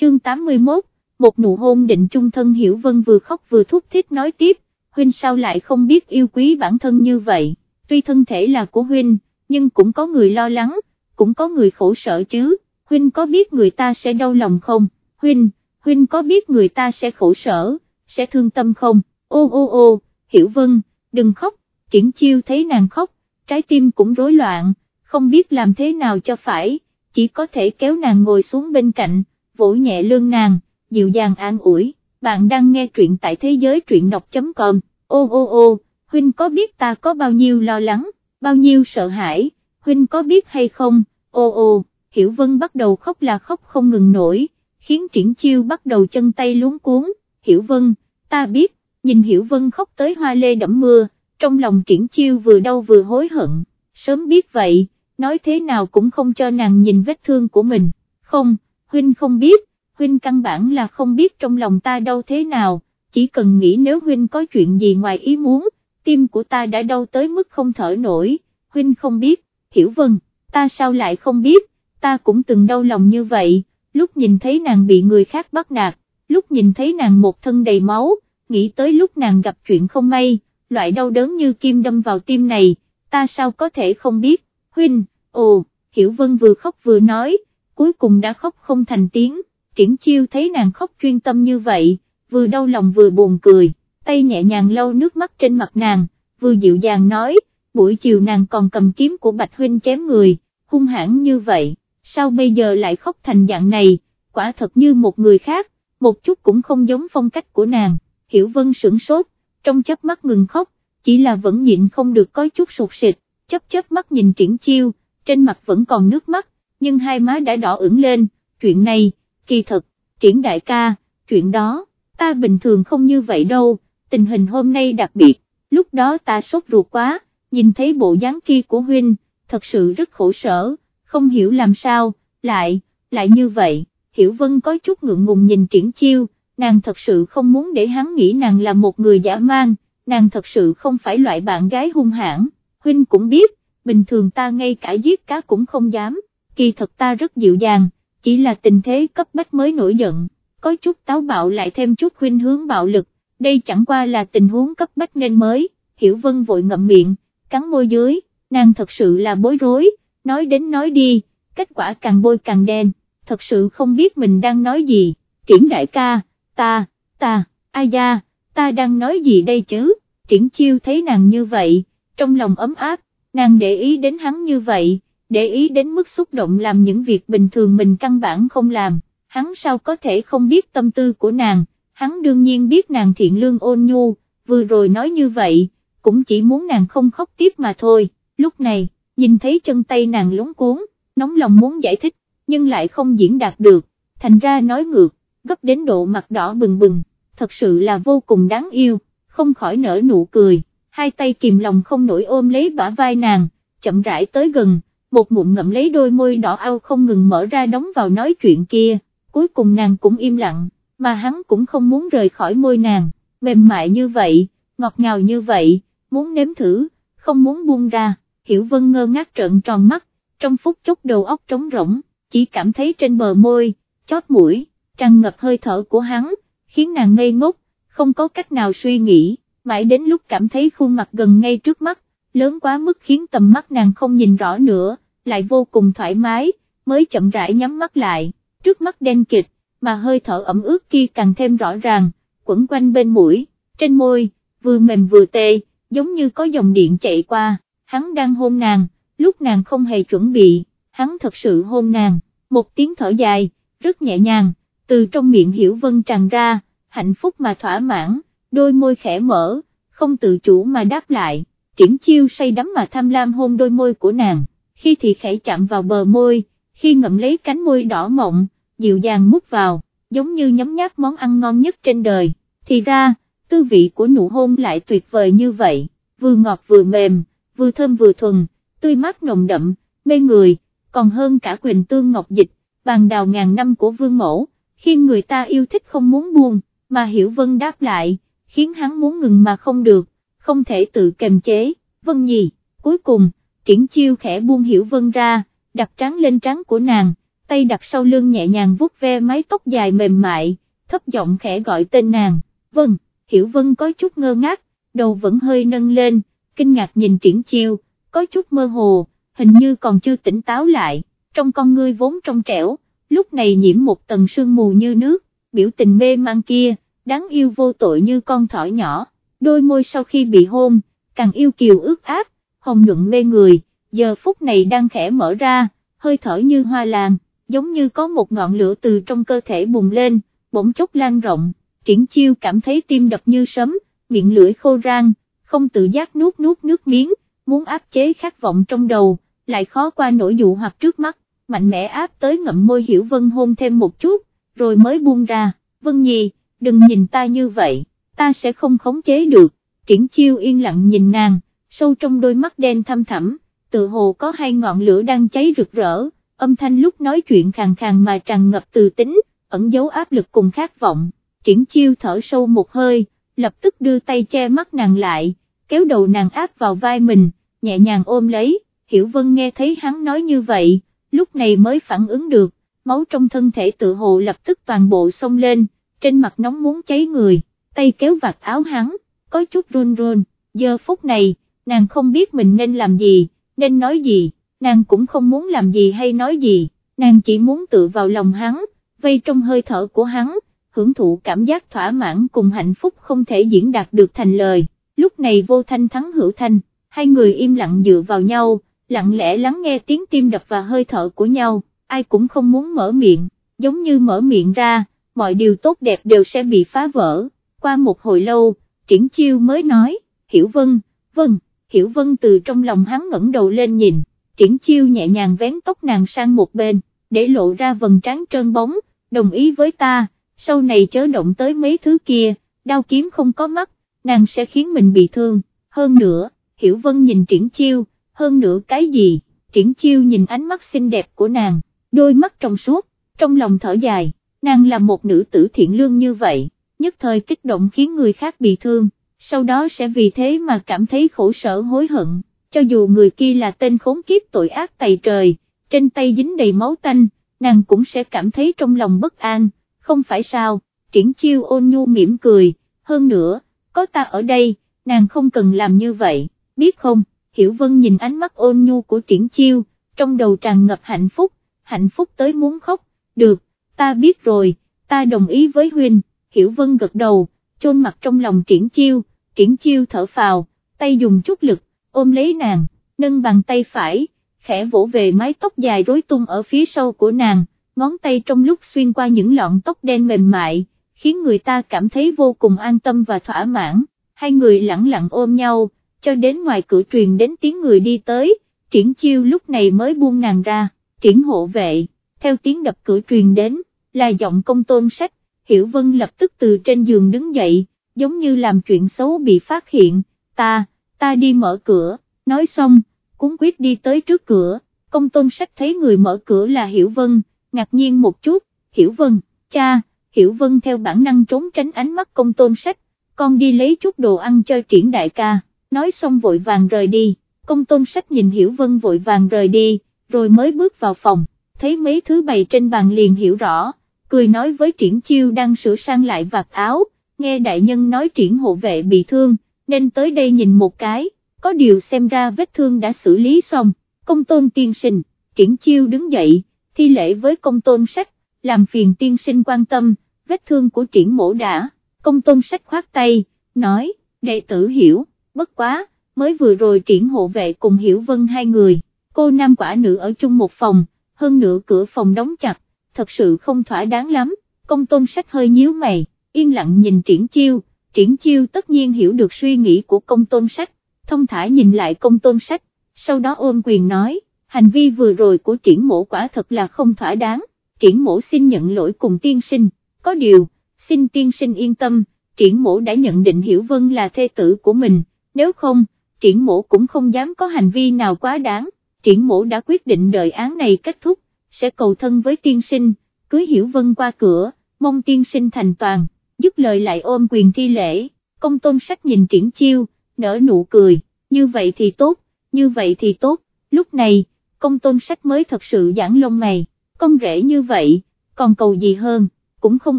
chương 81, một nụ hôn định chung thân Hiểu Vân vừa khóc vừa thúc thích nói tiếp, Huynh sao lại không biết yêu quý bản thân như vậy, tuy thân thể là của Huynh, nhưng cũng có người lo lắng, cũng có người khổ sở chứ, Huynh có biết người ta sẽ đau lòng không, Huynh, Huynh có biết người ta sẽ khổ sở, sẽ thương tâm không, ô ô ô, Hiểu Vân, đừng khóc, triển chiêu thấy nàng khóc, trái tim cũng rối loạn, không biết làm thế nào cho phải, chỉ có thể kéo nàng ngồi xuống bên cạnh, vỗ nhẹ lưng nàng, dịu dàng an ủi, bạn đang nghe truyện tại thế giới truyện đọc.com, ô ô ô, Huynh có biết ta có bao nhiêu lo lắng, bao nhiêu sợ hãi, Huynh có biết hay không, ô ô, Hiểu Vân bắt đầu khóc là khóc không ngừng nổi, khiến triển chiêu bắt đầu chân tay luống cuốn, Hiểu Vân, ta biết, nhìn Hiểu Vân khóc tới hoa lê đẫm mưa, trong lòng triển chiêu vừa đau vừa hối hận, sớm biết vậy, nói thế nào cũng không cho nàng nhìn vết thương của mình, không, Huynh không biết, Huynh căn bản là không biết trong lòng ta đau thế nào, chỉ cần nghĩ nếu Huynh có chuyện gì ngoài ý muốn, tim của ta đã đau tới mức không thở nổi, Huynh không biết, Hiểu Vân, ta sao lại không biết, ta cũng từng đau lòng như vậy, lúc nhìn thấy nàng bị người khác bắt nạt, lúc nhìn thấy nàng một thân đầy máu, nghĩ tới lúc nàng gặp chuyện không may, loại đau đớn như kim đâm vào tim này, ta sao có thể không biết, huynh, ồ, Hiểu Vân vừa khóc vừa nói, cuối cùng đã khóc không thành tiếng, triển chiêu thấy nàng khóc chuyên tâm như vậy, vừa đau lòng vừa buồn cười, tay nhẹ nhàng lau nước mắt trên mặt nàng, vừa dịu dàng nói, buổi chiều nàng còn cầm kiếm của Bạch Huynh chém người, hung hãn như vậy, sao bây giờ lại khóc thành dạng này, quả thật như một người khác, một chút cũng không giống phong cách của nàng, Hiểu Vân sửng sốt, trong chớp mắt ngừng khóc, chỉ là vẫn nhịn không được có chút sụt sịt, chấp chớp mắt nhìn triển chiêu, trên mặt vẫn còn nước mắt, nhưng hai má đã đỏ ửng lên, chuyện này, kỳ thật, triển đại ca, chuyện đó, ta bình thường không như vậy đâu, tình hình hôm nay đặc biệt, lúc đó ta sốt ruột quá, nhìn thấy bộ dáng kia của huynh, thật sự rất khổ sở, không hiểu làm sao, lại, lại như vậy, Hiểu Vân có chút ngượng ngùng nhìn triển chiêu, nàng thật sự không muốn để hắn nghĩ nàng là một người giả mang, nàng thật sự không phải loại bạn gái hung hãn, huynh cũng biết, bình thường ta ngay cả giết cá cũng không dám, kỳ thật ta rất dịu dàng, chỉ là tình thế cấp bách mới nổi giận, có chút táo bạo lại thêm chút khuynh hướng bạo lực, đây chẳng qua là tình huống cấp bách nên mới, Hiểu Vân vội ngậm miệng, cắn môi dưới, nàng thật sự là bối rối, nói đến nói đi, kết quả càng bôi càng đen, thật sự không biết mình đang nói gì, triển đại ca, ta, ta, ai da, ta đang nói gì đây chứ, triển chiêu thấy nàng như vậy, trong lòng ấm áp, nàng để ý đến hắn như vậy, để ý đến mức xúc động làm những việc bình thường mình căn bản không làm, hắn sao có thể không biết tâm tư của nàng, hắn đương nhiên biết nàng thiện lương ôn nhu, vừa rồi nói như vậy, cũng chỉ muốn nàng không khóc tiếp mà thôi, lúc này, nhìn thấy chân tay nàng lúng cuốn, nóng lòng muốn giải thích, nhưng lại không diễn đạt được, thành ra nói ngược, gấp đến độ mặt đỏ bừng bừng, thật sự là vô cùng đáng yêu, không khỏi nở nụ cười, hai tay kìm lòng không nổi ôm lấy bả vai nàng, chậm rãi tới gần, một mụn ngậm lấy đôi môi đỏ ao không ngừng mở ra đóng vào nói chuyện kia, cuối cùng nàng cũng im lặng, mà hắn cũng không muốn rời khỏi môi nàng, mềm mại như vậy, ngọt ngào như vậy, muốn nếm thử, không muốn buông ra, Hiểu Vân ngơ ngác trợn tròn mắt, trong phút chốc đầu óc trống rỗng, chỉ cảm thấy trên bờ môi, chót mũi, tràn ngập hơi thở của hắn, khiến nàng ngây ngốc, không có cách nào suy nghĩ, mãi đến lúc cảm thấy khuôn mặt gần ngay trước mắt, lớn quá mức khiến tầm mắt nàng không nhìn rõ nữa, lại vô cùng thoải mái, mới chậm rãi nhắm mắt lại, trước mắt đen kịch, mà hơi thở ẩm ướt kia càng thêm rõ ràng, quẩn quanh bên mũi, trên môi, vừa mềm vừa tê, giống như có dòng điện chạy qua, hắn đang hôn nàng, lúc nàng không hề chuẩn bị, hắn thật sự hôn nàng, một tiếng thở dài, rất nhẹ nhàng, từ trong miệng Hiểu Vân tràn ra, hạnh phúc mà thỏa mãn, đôi môi khẽ mở, không tự chủ mà đáp lại, triển chiêu say đắm mà tham lam hôn đôi môi của nàng, khi thì khẽ chạm vào bờ môi, khi ngậm lấy cánh môi đỏ mọng, dịu dàng mút vào, giống như nhấm nháp món ăn ngon nhất trên đời, thì ra, tư vị của nụ hôn lại tuyệt vời như vậy, vừa ngọt vừa mềm, vừa thơm vừa thuần, tươi mát nồng đậm, mê người, còn hơn cả quyền tương ngọc dịch, bàn đào ngàn năm của vương mẫu, khiến người ta yêu thích không muốn buông, mà Hiểu Vân đáp lại, khiến hắn muốn ngừng mà không được, không thể tự kềm chế, Vân nhì, cuối cùng, triển chiêu khẽ buông Hiểu Vân ra, đặt trắng lên trắng của nàng, tay đặt sau lưng nhẹ nhàng vuốt ve mái tóc dài mềm mại, thấp giọng khẽ gọi tên nàng, Vân, Hiểu Vân có chút ngơ ngác, đầu vẫn hơi nâng lên, kinh ngạc nhìn triển chiêu, có chút mơ hồ, hình như còn chưa tỉnh táo lại, trong con ngươi vốn trong trẻo, lúc này nhiễm một tầng sương mù như nước, biểu tình mê mang kia, đáng yêu vô tội như con thỏ nhỏ, đôi môi sau khi bị hôn, càng yêu kiều ướt áp, hồng nhuận mê người, giờ phút này đang khẽ mở ra, hơi thở như hoa làng, giống như có một ngọn lửa từ trong cơ thể bùng lên, bỗng chốc lan rộng, triển chiêu cảm thấy tim đập như sấm, miệng lưỡi khô rang, không tự giác nuốt nuốt nước miếng, muốn áp chế khát vọng trong đầu, lại khó qua nỗi dụ hoặc trước mắt, mạnh mẽ áp tới ngậm môi hiểu vân hôn thêm một chút, rồi mới buông ra, vân nhi, đừng nhìn ta như vậy, ta sẽ không khống chế được, triển chiêu yên lặng nhìn nàng, sâu trong đôi mắt đen thăm thẳm, tự hồ có hai ngọn lửa đang cháy rực rỡ, âm thanh lúc nói chuyện khàn khàn mà tràn ngập từ tính, ẩn dấu áp lực cùng khát vọng, triển chiêu thở sâu một hơi, lập tức đưa tay che mắt nàng lại, kéo đầu nàng áp vào vai mình, nhẹ nhàng ôm lấy, Hiểu Vân nghe thấy hắn nói như vậy, lúc này mới phản ứng được, máu trong thân thể tự hồ lập tức toàn bộ xông lên, trên mặt nóng muốn cháy người, tay kéo vạt áo hắn, có chút run run, giờ phút này, nàng không biết mình nên làm gì, nên nói gì, nàng cũng không muốn làm gì hay nói gì, nàng chỉ muốn tự vào lòng hắn, vây trong hơi thở của hắn, hưởng thụ cảm giác thỏa mãn cùng hạnh phúc không thể diễn đạt được thành lời, lúc này vô thanh thắng hữu thanh, hai người im lặng dựa vào nhau, lặng lẽ lắng nghe tiếng tim đập và hơi thở của nhau, ai cũng không muốn mở miệng, giống như mở miệng ra, mọi điều tốt đẹp đều sẽ bị phá vỡ, qua một hồi lâu, triển chiêu mới nói, hiểu vân, Vân. hiểu vân từ trong lòng hắn ngẩng đầu lên nhìn, triển chiêu nhẹ nhàng vén tóc nàng sang một bên, để lộ ra vần trán trơn bóng, đồng ý với ta, sau này chớ động tới mấy thứ kia, đao kiếm không có mắt, nàng sẽ khiến mình bị thương, hơn nữa, hiểu vân nhìn triển chiêu, hơn nữa cái gì, triển chiêu nhìn ánh mắt xinh đẹp của nàng, đôi mắt trong suốt, trong lòng thở dài, nàng là một nữ tử thiện lương như vậy, nhất thời kích động khiến người khác bị thương, sau đó sẽ vì thế mà cảm thấy khổ sở hối hận, cho dù người kia là tên khốn kiếp tội ác tày trời, trên tay dính đầy máu tanh, nàng cũng sẽ cảm thấy trong lòng bất an, không phải sao, triển chiêu ôn nhu mỉm cười, hơn nữa, có ta ở đây, nàng không cần làm như vậy, biết không, Hiểu Vân nhìn ánh mắt ôn nhu của triển chiêu, trong đầu tràn ngập hạnh phúc, hạnh phúc tới muốn khóc, được, ta biết rồi, ta đồng ý với Huynh, Hiểu Vân gật đầu, chôn mặt trong lòng triển chiêu, triển chiêu thở phào, tay dùng chút lực, ôm lấy nàng, nâng bàn tay phải, khẽ vỗ về mái tóc dài rối tung ở phía sau của nàng, ngón tay trong lúc xuyên qua những lọn tóc đen mềm mại, khiến người ta cảm thấy vô cùng an tâm và thỏa mãn, hai người lặng lặng ôm nhau, cho đến ngoài cửa truyền đến tiếng người đi tới, triển chiêu lúc này mới buông nàng ra, triển hộ vệ, theo tiếng đập cửa truyền đến, là giọng công tôn sách, Hiểu Vân lập tức từ trên giường đứng dậy, giống như làm chuyện xấu bị phát hiện, ta, ta đi mở cửa, nói xong, cúng quyết đi tới trước cửa, công tôn sách thấy người mở cửa là Hiểu Vân, ngạc nhiên một chút, Hiểu Vân, cha, Hiểu Vân theo bản năng trốn tránh ánh mắt công tôn sách, con đi lấy chút đồ ăn cho triển đại ca. Nói xong vội vàng rời đi, công tôn sách nhìn Hiểu Vân vội vàng rời đi, rồi mới bước vào phòng, thấy mấy thứ bày trên bàn liền hiểu rõ, cười nói với triển chiêu đang sửa sang lại vạt áo, nghe đại nhân nói triển hộ vệ bị thương, nên tới đây nhìn một cái, có điều xem ra vết thương đã xử lý xong, công tôn tiên sinh, triển chiêu đứng dậy, thi lễ với công tôn sách, làm phiền tiên sinh quan tâm, vết thương của triển mổ đã, công tôn sách khoát tay, nói, đệ tử hiểu bất quá, mới vừa rồi triển hộ vệ cùng Hiểu Vân hai người, cô nam quả nữ ở chung một phòng, hơn nữa cửa phòng đóng chặt, thật sự không thỏa đáng lắm, công tôn sách hơi nhíu mày, yên lặng nhìn triển chiêu, triển chiêu tất nhiên hiểu được suy nghĩ của công tôn sách, thông thả nhìn lại công tôn sách, sau đó ôm quyền nói, hành vi vừa rồi của triển mổ quả thật là không thỏa đáng, triển mổ xin nhận lỗi cùng tiên sinh, có điều, xin tiên sinh yên tâm, triển mổ đã nhận định Hiểu Vân là thê tử của mình, nếu không, triển mổ cũng không dám có hành vi nào quá đáng, triển mổ đã quyết định đợi án này kết thúc, sẽ cầu thân với tiên sinh, cưới hiểu vân qua cửa, mong tiên sinh thành toàn, dứt lời lại ôm quyền thi lễ, công tôn sách nhìn triển chiêu, nở nụ cười, như vậy thì tốt, như vậy thì tốt, lúc này, công tôn sách mới thật sự giãn lông mày, con rể như vậy, còn cầu gì hơn, cũng không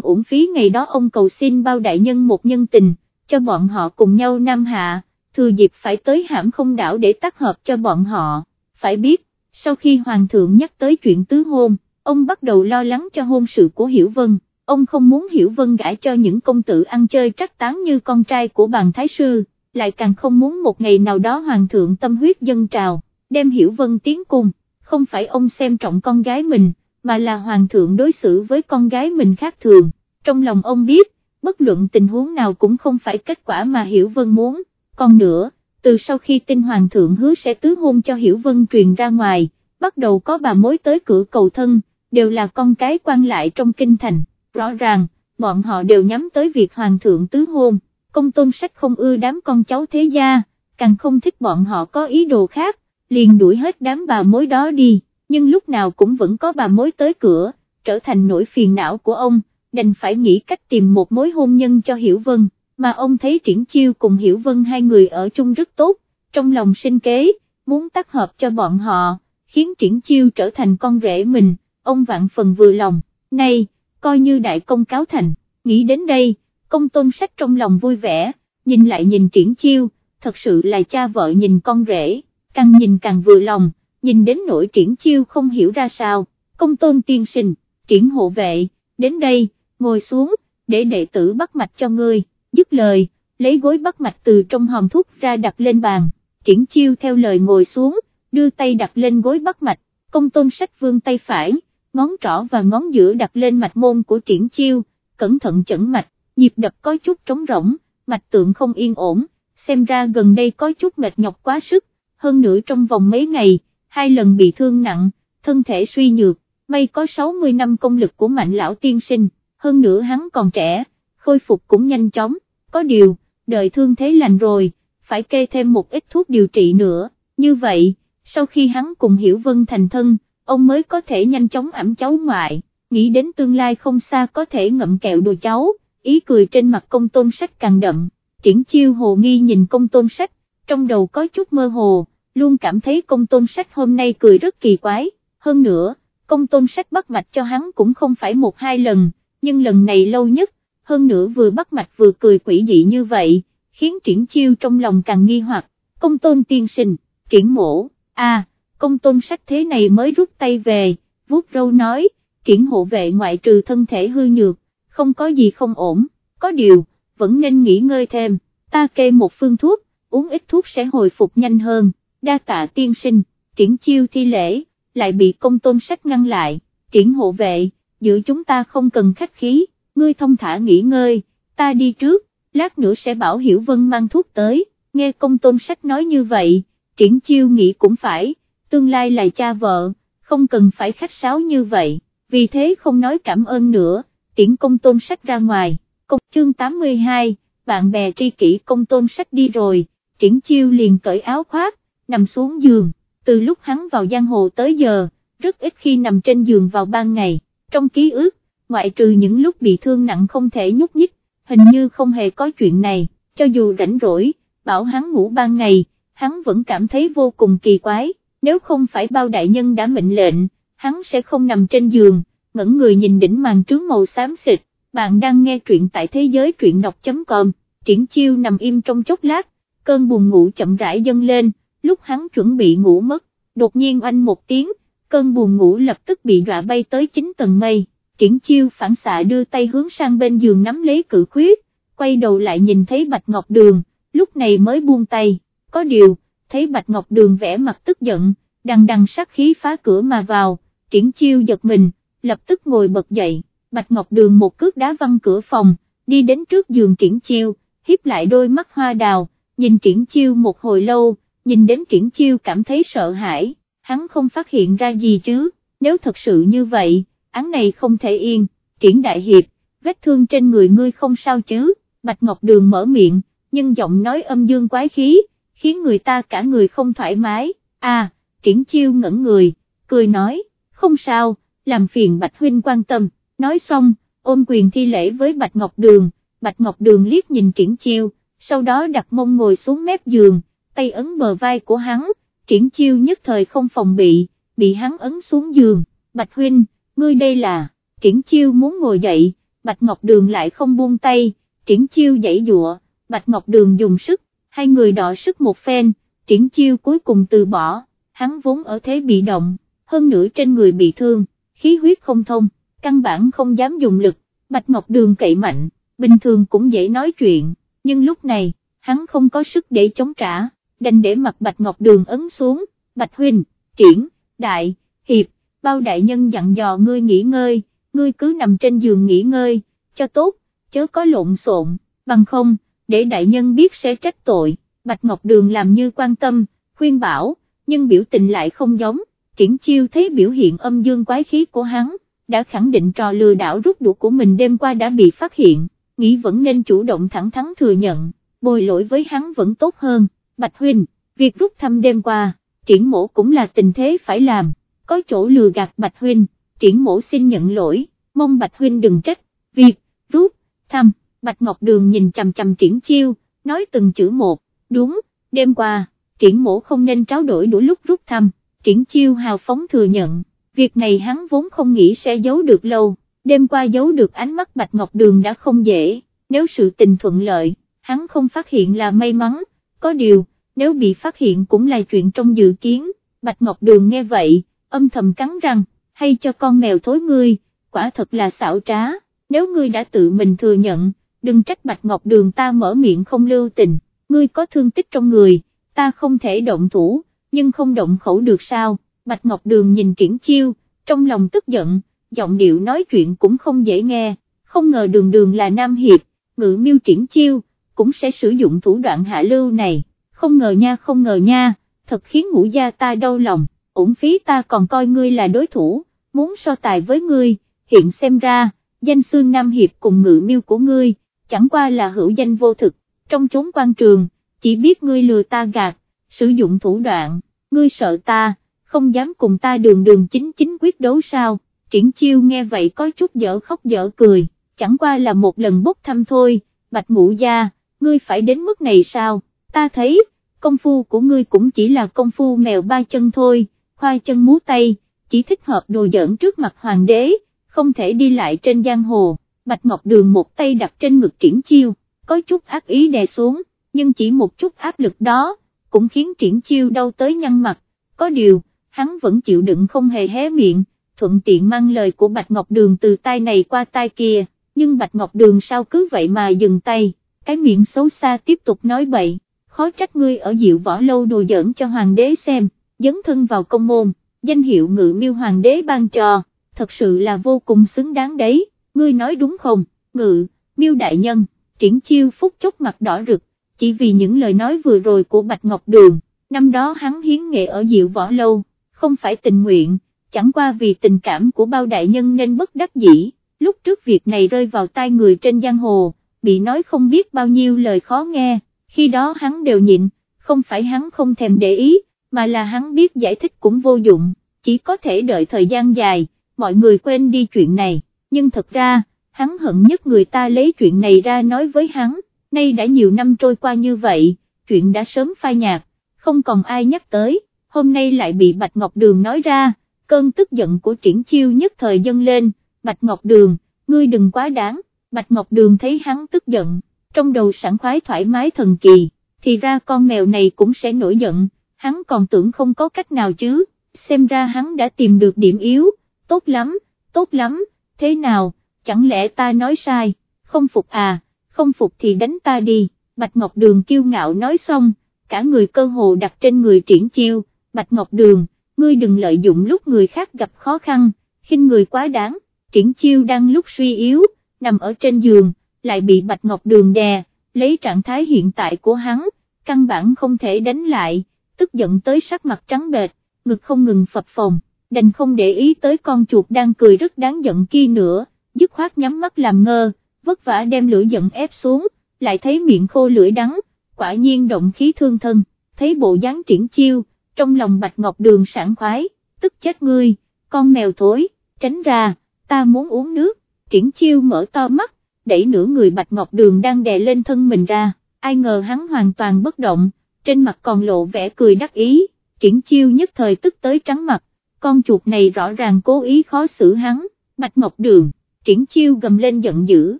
uổng phí ngày đó ông cầu xin bao đại nhân một nhân tình, cho bọn họ cùng nhau nam hạ, thừa dịp phải tới hãm không đảo để tác hợp cho bọn họ, phải biết, sau khi Hoàng thượng nhắc tới chuyện tứ hôn, ông bắt đầu lo lắng cho hôn sự của Hiểu Vân, ông không muốn Hiểu Vân gãi cho những công tử ăn chơi trắc tán như con trai của bàn thái sư, lại càng không muốn một ngày nào đó Hoàng thượng tâm huyết dân trào, đem Hiểu Vân tiến cung, không phải ông xem trọng con gái mình, mà là Hoàng thượng đối xử với con gái mình khác thường, trong lòng ông biết, bất luận tình huống nào cũng không phải kết quả mà Hiểu Vân muốn, còn nữa, từ sau khi tin Hoàng thượng hứa sẽ tứ hôn cho Hiểu Vân truyền ra ngoài, bắt đầu có bà mối tới cửa cầu thân, đều là con cái quan lại trong kinh thành, rõ ràng, bọn họ đều nhắm tới việc Hoàng thượng tứ hôn, công tôn sách không ưa đám con cháu thế gia, càng không thích bọn họ có ý đồ khác, liền đuổi hết đám bà mối đó đi, nhưng lúc nào cũng vẫn có bà mối tới cửa, trở thành nỗi phiền não của ông, đành phải nghĩ cách tìm một mối hôn nhân cho Hiểu Vân, mà ông thấy Triển Chiêu cùng Hiểu Vân hai người ở chung rất tốt, trong lòng sinh kế, muốn tác hợp cho bọn họ, khiến Triển Chiêu trở thành con rể mình, ông vạn phần vừa lòng, nay coi như đại công cáo thành, nghĩ đến đây, công tôn sách trong lòng vui vẻ, nhìn lại nhìn Triển Chiêu, thật sự là cha vợ nhìn con rể, càng nhìn càng vừa lòng, nhìn đến nỗi Triển Chiêu không hiểu ra sao, công tôn tiên sinh, Triển hộ vệ, đến đây, ngồi xuống, để đệ tử bắt mạch cho ngươi, dứt lời, lấy gối bắt mạch từ trong hòm thuốc ra đặt lên bàn, triển chiêu theo lời ngồi xuống, đưa tay đặt lên gối bắt mạch, công tôn sách vương tay phải, ngón trỏ và ngón giữa đặt lên mạch môn của triển chiêu, cẩn thận chẩn mạch, nhịp đập có chút trống rỗng, mạch tượng không yên ổn, xem ra gần đây có chút mệt nhọc quá sức, hơn nữa trong vòng mấy ngày, hai lần bị thương nặng, thân thể suy nhược, may có 60 năm công lực của mạnh lão tiên sinh hơn nữa hắn còn trẻ, khôi phục cũng nhanh chóng, có điều, đợi thương thế lành rồi, phải kê thêm một ít thuốc điều trị nữa, như vậy, sau khi hắn cùng Hiểu Vân thành thân, ông mới có thể nhanh chóng ẩm cháu ngoại, nghĩ đến tương lai không xa có thể ngậm kẹo đồ cháu, ý cười trên mặt công tôn sách càng đậm, triển chiêu hồ nghi nhìn công tôn sách, trong đầu có chút mơ hồ, luôn cảm thấy công tôn sách hôm nay cười rất kỳ quái, hơn nữa, công tôn sách bắt mạch cho hắn cũng không phải một hai lần, nhưng lần này lâu nhất, hơn nữa vừa bắt mạch vừa cười quỷ dị như vậy, khiến triển chiêu trong lòng càng nghi hoặc, công tôn tiên sinh, triển mổ, a công tôn sách thế này mới rút tay về, vuốt râu nói, triển hộ vệ ngoại trừ thân thể hư nhược, không có gì không ổn, có điều, vẫn nên nghỉ ngơi thêm, ta kê một phương thuốc, uống ít thuốc sẽ hồi phục nhanh hơn, đa tạ tiên sinh, triển chiêu thi lễ, lại bị công tôn sách ngăn lại, triển hộ vệ, giữa chúng ta không cần khách khí, ngươi thông thả nghỉ ngơi, ta đi trước, lát nữa sẽ bảo Hiểu Vân mang thuốc tới, nghe công tôn sách nói như vậy, triển chiêu nghĩ cũng phải, tương lai là cha vợ, không cần phải khách sáo như vậy, vì thế không nói cảm ơn nữa, tiễn công tôn sách ra ngoài, công chương 82, bạn bè tri kỷ công tôn sách đi rồi, triển chiêu liền cởi áo khoác, nằm xuống giường, từ lúc hắn vào giang hồ tới giờ, rất ít khi nằm trên giường vào ban ngày trong ký ức, ngoại trừ những lúc bị thương nặng không thể nhúc nhích, hình như không hề có chuyện này, cho dù rảnh rỗi, bảo hắn ngủ ban ngày, hắn vẫn cảm thấy vô cùng kỳ quái, nếu không phải bao đại nhân đã mệnh lệnh, hắn sẽ không nằm trên giường, ngẩn người nhìn đỉnh màn trướng màu xám xịt, bạn đang nghe truyện tại thế giới truyện đọc.com, triển chiêu nằm im trong chốc lát, cơn buồn ngủ chậm rãi dâng lên, lúc hắn chuẩn bị ngủ mất, đột nhiên oanh một tiếng, cơn buồn ngủ lập tức bị dọa bay tới chín tầng mây, triển chiêu phản xạ đưa tay hướng sang bên giường nắm lấy cự khuyết, quay đầu lại nhìn thấy Bạch Ngọc Đường, lúc này mới buông tay, có điều, thấy Bạch Ngọc Đường vẽ mặt tức giận, đằng đằng sát khí phá cửa mà vào, triển chiêu giật mình, lập tức ngồi bật dậy, Bạch Ngọc Đường một cước đá văng cửa phòng, đi đến trước giường triển chiêu, hiếp lại đôi mắt hoa đào, nhìn triển chiêu một hồi lâu, nhìn đến triển chiêu cảm thấy sợ hãi, hắn không phát hiện ra gì chứ, nếu thật sự như vậy, án này không thể yên, triển đại hiệp, vết thương trên người ngươi không sao chứ, Bạch Ngọc Đường mở miệng, nhưng giọng nói âm dương quái khí, khiến người ta cả người không thoải mái, à, triển chiêu ngẩn người, cười nói, không sao, làm phiền Bạch Huynh quan tâm, nói xong, ôm quyền thi lễ với Bạch Ngọc Đường, Bạch Ngọc Đường liếc nhìn triển chiêu, sau đó đặt mông ngồi xuống mép giường, tay ấn bờ vai của hắn, triển chiêu nhất thời không phòng bị, bị hắn ấn xuống giường, Bạch Huynh, ngươi đây là, triển chiêu muốn ngồi dậy, Bạch Ngọc Đường lại không buông tay, triển chiêu dãy dụa, Bạch Ngọc Đường dùng sức, hai người đọ sức một phen, triển chiêu cuối cùng từ bỏ, hắn vốn ở thế bị động, hơn nữa trên người bị thương, khí huyết không thông, căn bản không dám dùng lực, Bạch Ngọc Đường cậy mạnh, bình thường cũng dễ nói chuyện, nhưng lúc này, hắn không có sức để chống trả, đành để mặt Bạch Ngọc Đường ấn xuống, Bạch Huynh, triển, đại, hiệp, bao đại nhân dặn dò ngươi nghỉ ngơi, ngươi cứ nằm trên giường nghỉ ngơi, cho tốt, chớ có lộn xộn, bằng không, để đại nhân biết sẽ trách tội, Bạch Ngọc Đường làm như quan tâm, khuyên bảo, nhưng biểu tình lại không giống, triển chiêu thấy biểu hiện âm dương quái khí của hắn, đã khẳng định trò lừa đảo rút đũa của mình đêm qua đã bị phát hiện, nghĩ vẫn nên chủ động thẳng thắn thừa nhận, bồi lỗi với hắn vẫn tốt hơn, Bạch Huynh, việc rút thăm đêm qua, triển mổ cũng là tình thế phải làm, có chỗ lừa gạt Bạch Huynh, triển mổ xin nhận lỗi, mong Bạch Huynh đừng trách, việc, rút, thăm, Bạch Ngọc Đường nhìn chằm chằm triển chiêu, nói từng chữ một, đúng, đêm qua, triển mổ không nên tráo đổi đủ lúc rút thăm, triển chiêu hào phóng thừa nhận, việc này hắn vốn không nghĩ sẽ giấu được lâu, đêm qua giấu được ánh mắt Bạch Ngọc Đường đã không dễ, nếu sự tình thuận lợi, hắn không phát hiện là may mắn, có điều, nếu bị phát hiện cũng là chuyện trong dự kiến, Bạch Ngọc Đường nghe vậy, âm thầm cắn răng, hay cho con mèo thối ngươi, quả thật là xảo trá, nếu ngươi đã tự mình thừa nhận, đừng trách Bạch Ngọc Đường ta mở miệng không lưu tình, ngươi có thương tích trong người, ta không thể động thủ, nhưng không động khẩu được sao, Bạch Ngọc Đường nhìn triển chiêu, trong lòng tức giận, giọng điệu nói chuyện cũng không dễ nghe, không ngờ đường đường là Nam Hiệp, ngự miêu triển chiêu, cũng sẽ sử dụng thủ đoạn hạ lưu này, không ngờ nha không ngờ nha, thật khiến ngũ gia ta đau lòng, ổn phí ta còn coi ngươi là đối thủ, muốn so tài với ngươi, hiện xem ra, danh xương Nam Hiệp cùng ngự miêu của ngươi, chẳng qua là hữu danh vô thực, trong chốn quan trường, chỉ biết ngươi lừa ta gạt, sử dụng thủ đoạn, ngươi sợ ta, không dám cùng ta đường đường chính chính quyết đấu sao, triển chiêu nghe vậy có chút dở khóc dở cười, chẳng qua là một lần bốc thăm thôi, bạch ngũ gia, ngươi phải đến mức này sao, ta thấy, công phu của ngươi cũng chỉ là công phu mèo ba chân thôi, khoai chân múa tay, chỉ thích hợp đồ giỡn trước mặt hoàng đế, không thể đi lại trên giang hồ, bạch ngọc đường một tay đặt trên ngực triển chiêu, có chút ác ý đè xuống, nhưng chỉ một chút áp lực đó, cũng khiến triển chiêu đau tới nhăn mặt, có điều, hắn vẫn chịu đựng không hề hé miệng, thuận tiện mang lời của Bạch Ngọc Đường từ tai này qua tai kia, nhưng Bạch Ngọc Đường sao cứ vậy mà dừng tay, cái miệng xấu xa tiếp tục nói bậy, khó trách ngươi ở diệu võ lâu đồ giỡn cho hoàng đế xem, dấn thân vào công môn, danh hiệu ngự miêu hoàng đế ban cho, thật sự là vô cùng xứng đáng đấy, ngươi nói đúng không, ngự, miêu đại nhân, triển chiêu phúc chốc mặt đỏ rực, chỉ vì những lời nói vừa rồi của Bạch Ngọc Đường, năm đó hắn hiến nghệ ở diệu võ lâu, không phải tình nguyện, chẳng qua vì tình cảm của bao đại nhân nên bất đắc dĩ, lúc trước việc này rơi vào tai người trên giang hồ, bị nói không biết bao nhiêu lời khó nghe, khi đó hắn đều nhịn, không phải hắn không thèm để ý, mà là hắn biết giải thích cũng vô dụng, chỉ có thể đợi thời gian dài, mọi người quên đi chuyện này, nhưng thật ra, hắn hận nhất người ta lấy chuyện này ra nói với hắn, nay đã nhiều năm trôi qua như vậy, chuyện đã sớm phai nhạt, không còn ai nhắc tới, hôm nay lại bị Bạch Ngọc Đường nói ra, cơn tức giận của triển chiêu nhất thời dâng lên, Bạch Ngọc Đường, ngươi đừng quá đáng, Bạch Ngọc Đường thấy hắn tức giận, trong đầu sẵn khoái thoải mái thần kỳ, thì ra con mèo này cũng sẽ nổi giận, hắn còn tưởng không có cách nào chứ, xem ra hắn đã tìm được điểm yếu, tốt lắm, tốt lắm, thế nào, chẳng lẽ ta nói sai, không phục à, không phục thì đánh ta đi, Bạch Ngọc Đường kiêu ngạo nói xong, cả người cơ hồ đặt trên người triển chiêu, Bạch Ngọc Đường, ngươi đừng lợi dụng lúc người khác gặp khó khăn, khinh người quá đáng, triển chiêu đang lúc suy yếu, nằm ở trên giường, lại bị Bạch Ngọc Đường đè, lấy trạng thái hiện tại của hắn, căn bản không thể đánh lại, tức giận tới sắc mặt trắng bệch, ngực không ngừng phập phồng, đành không để ý tới con chuột đang cười rất đáng giận kia nữa, dứt khoát nhắm mắt làm ngơ, vất vả đem lửa giận ép xuống, lại thấy miệng khô lưỡi đắng, quả nhiên động khí thương thân, thấy bộ dáng triển chiêu, trong lòng Bạch Ngọc Đường sảng khoái, tức chết ngươi, con mèo thối, tránh ra, ta muốn uống nước, triển chiêu mở to mắt, đẩy nửa người Bạch Ngọc Đường đang đè lên thân mình ra, ai ngờ hắn hoàn toàn bất động, trên mặt còn lộ vẻ cười đắc ý, triển chiêu nhất thời tức tới trắng mặt, con chuột này rõ ràng cố ý khó xử hắn, Bạch Ngọc Đường, triển chiêu gầm lên giận dữ,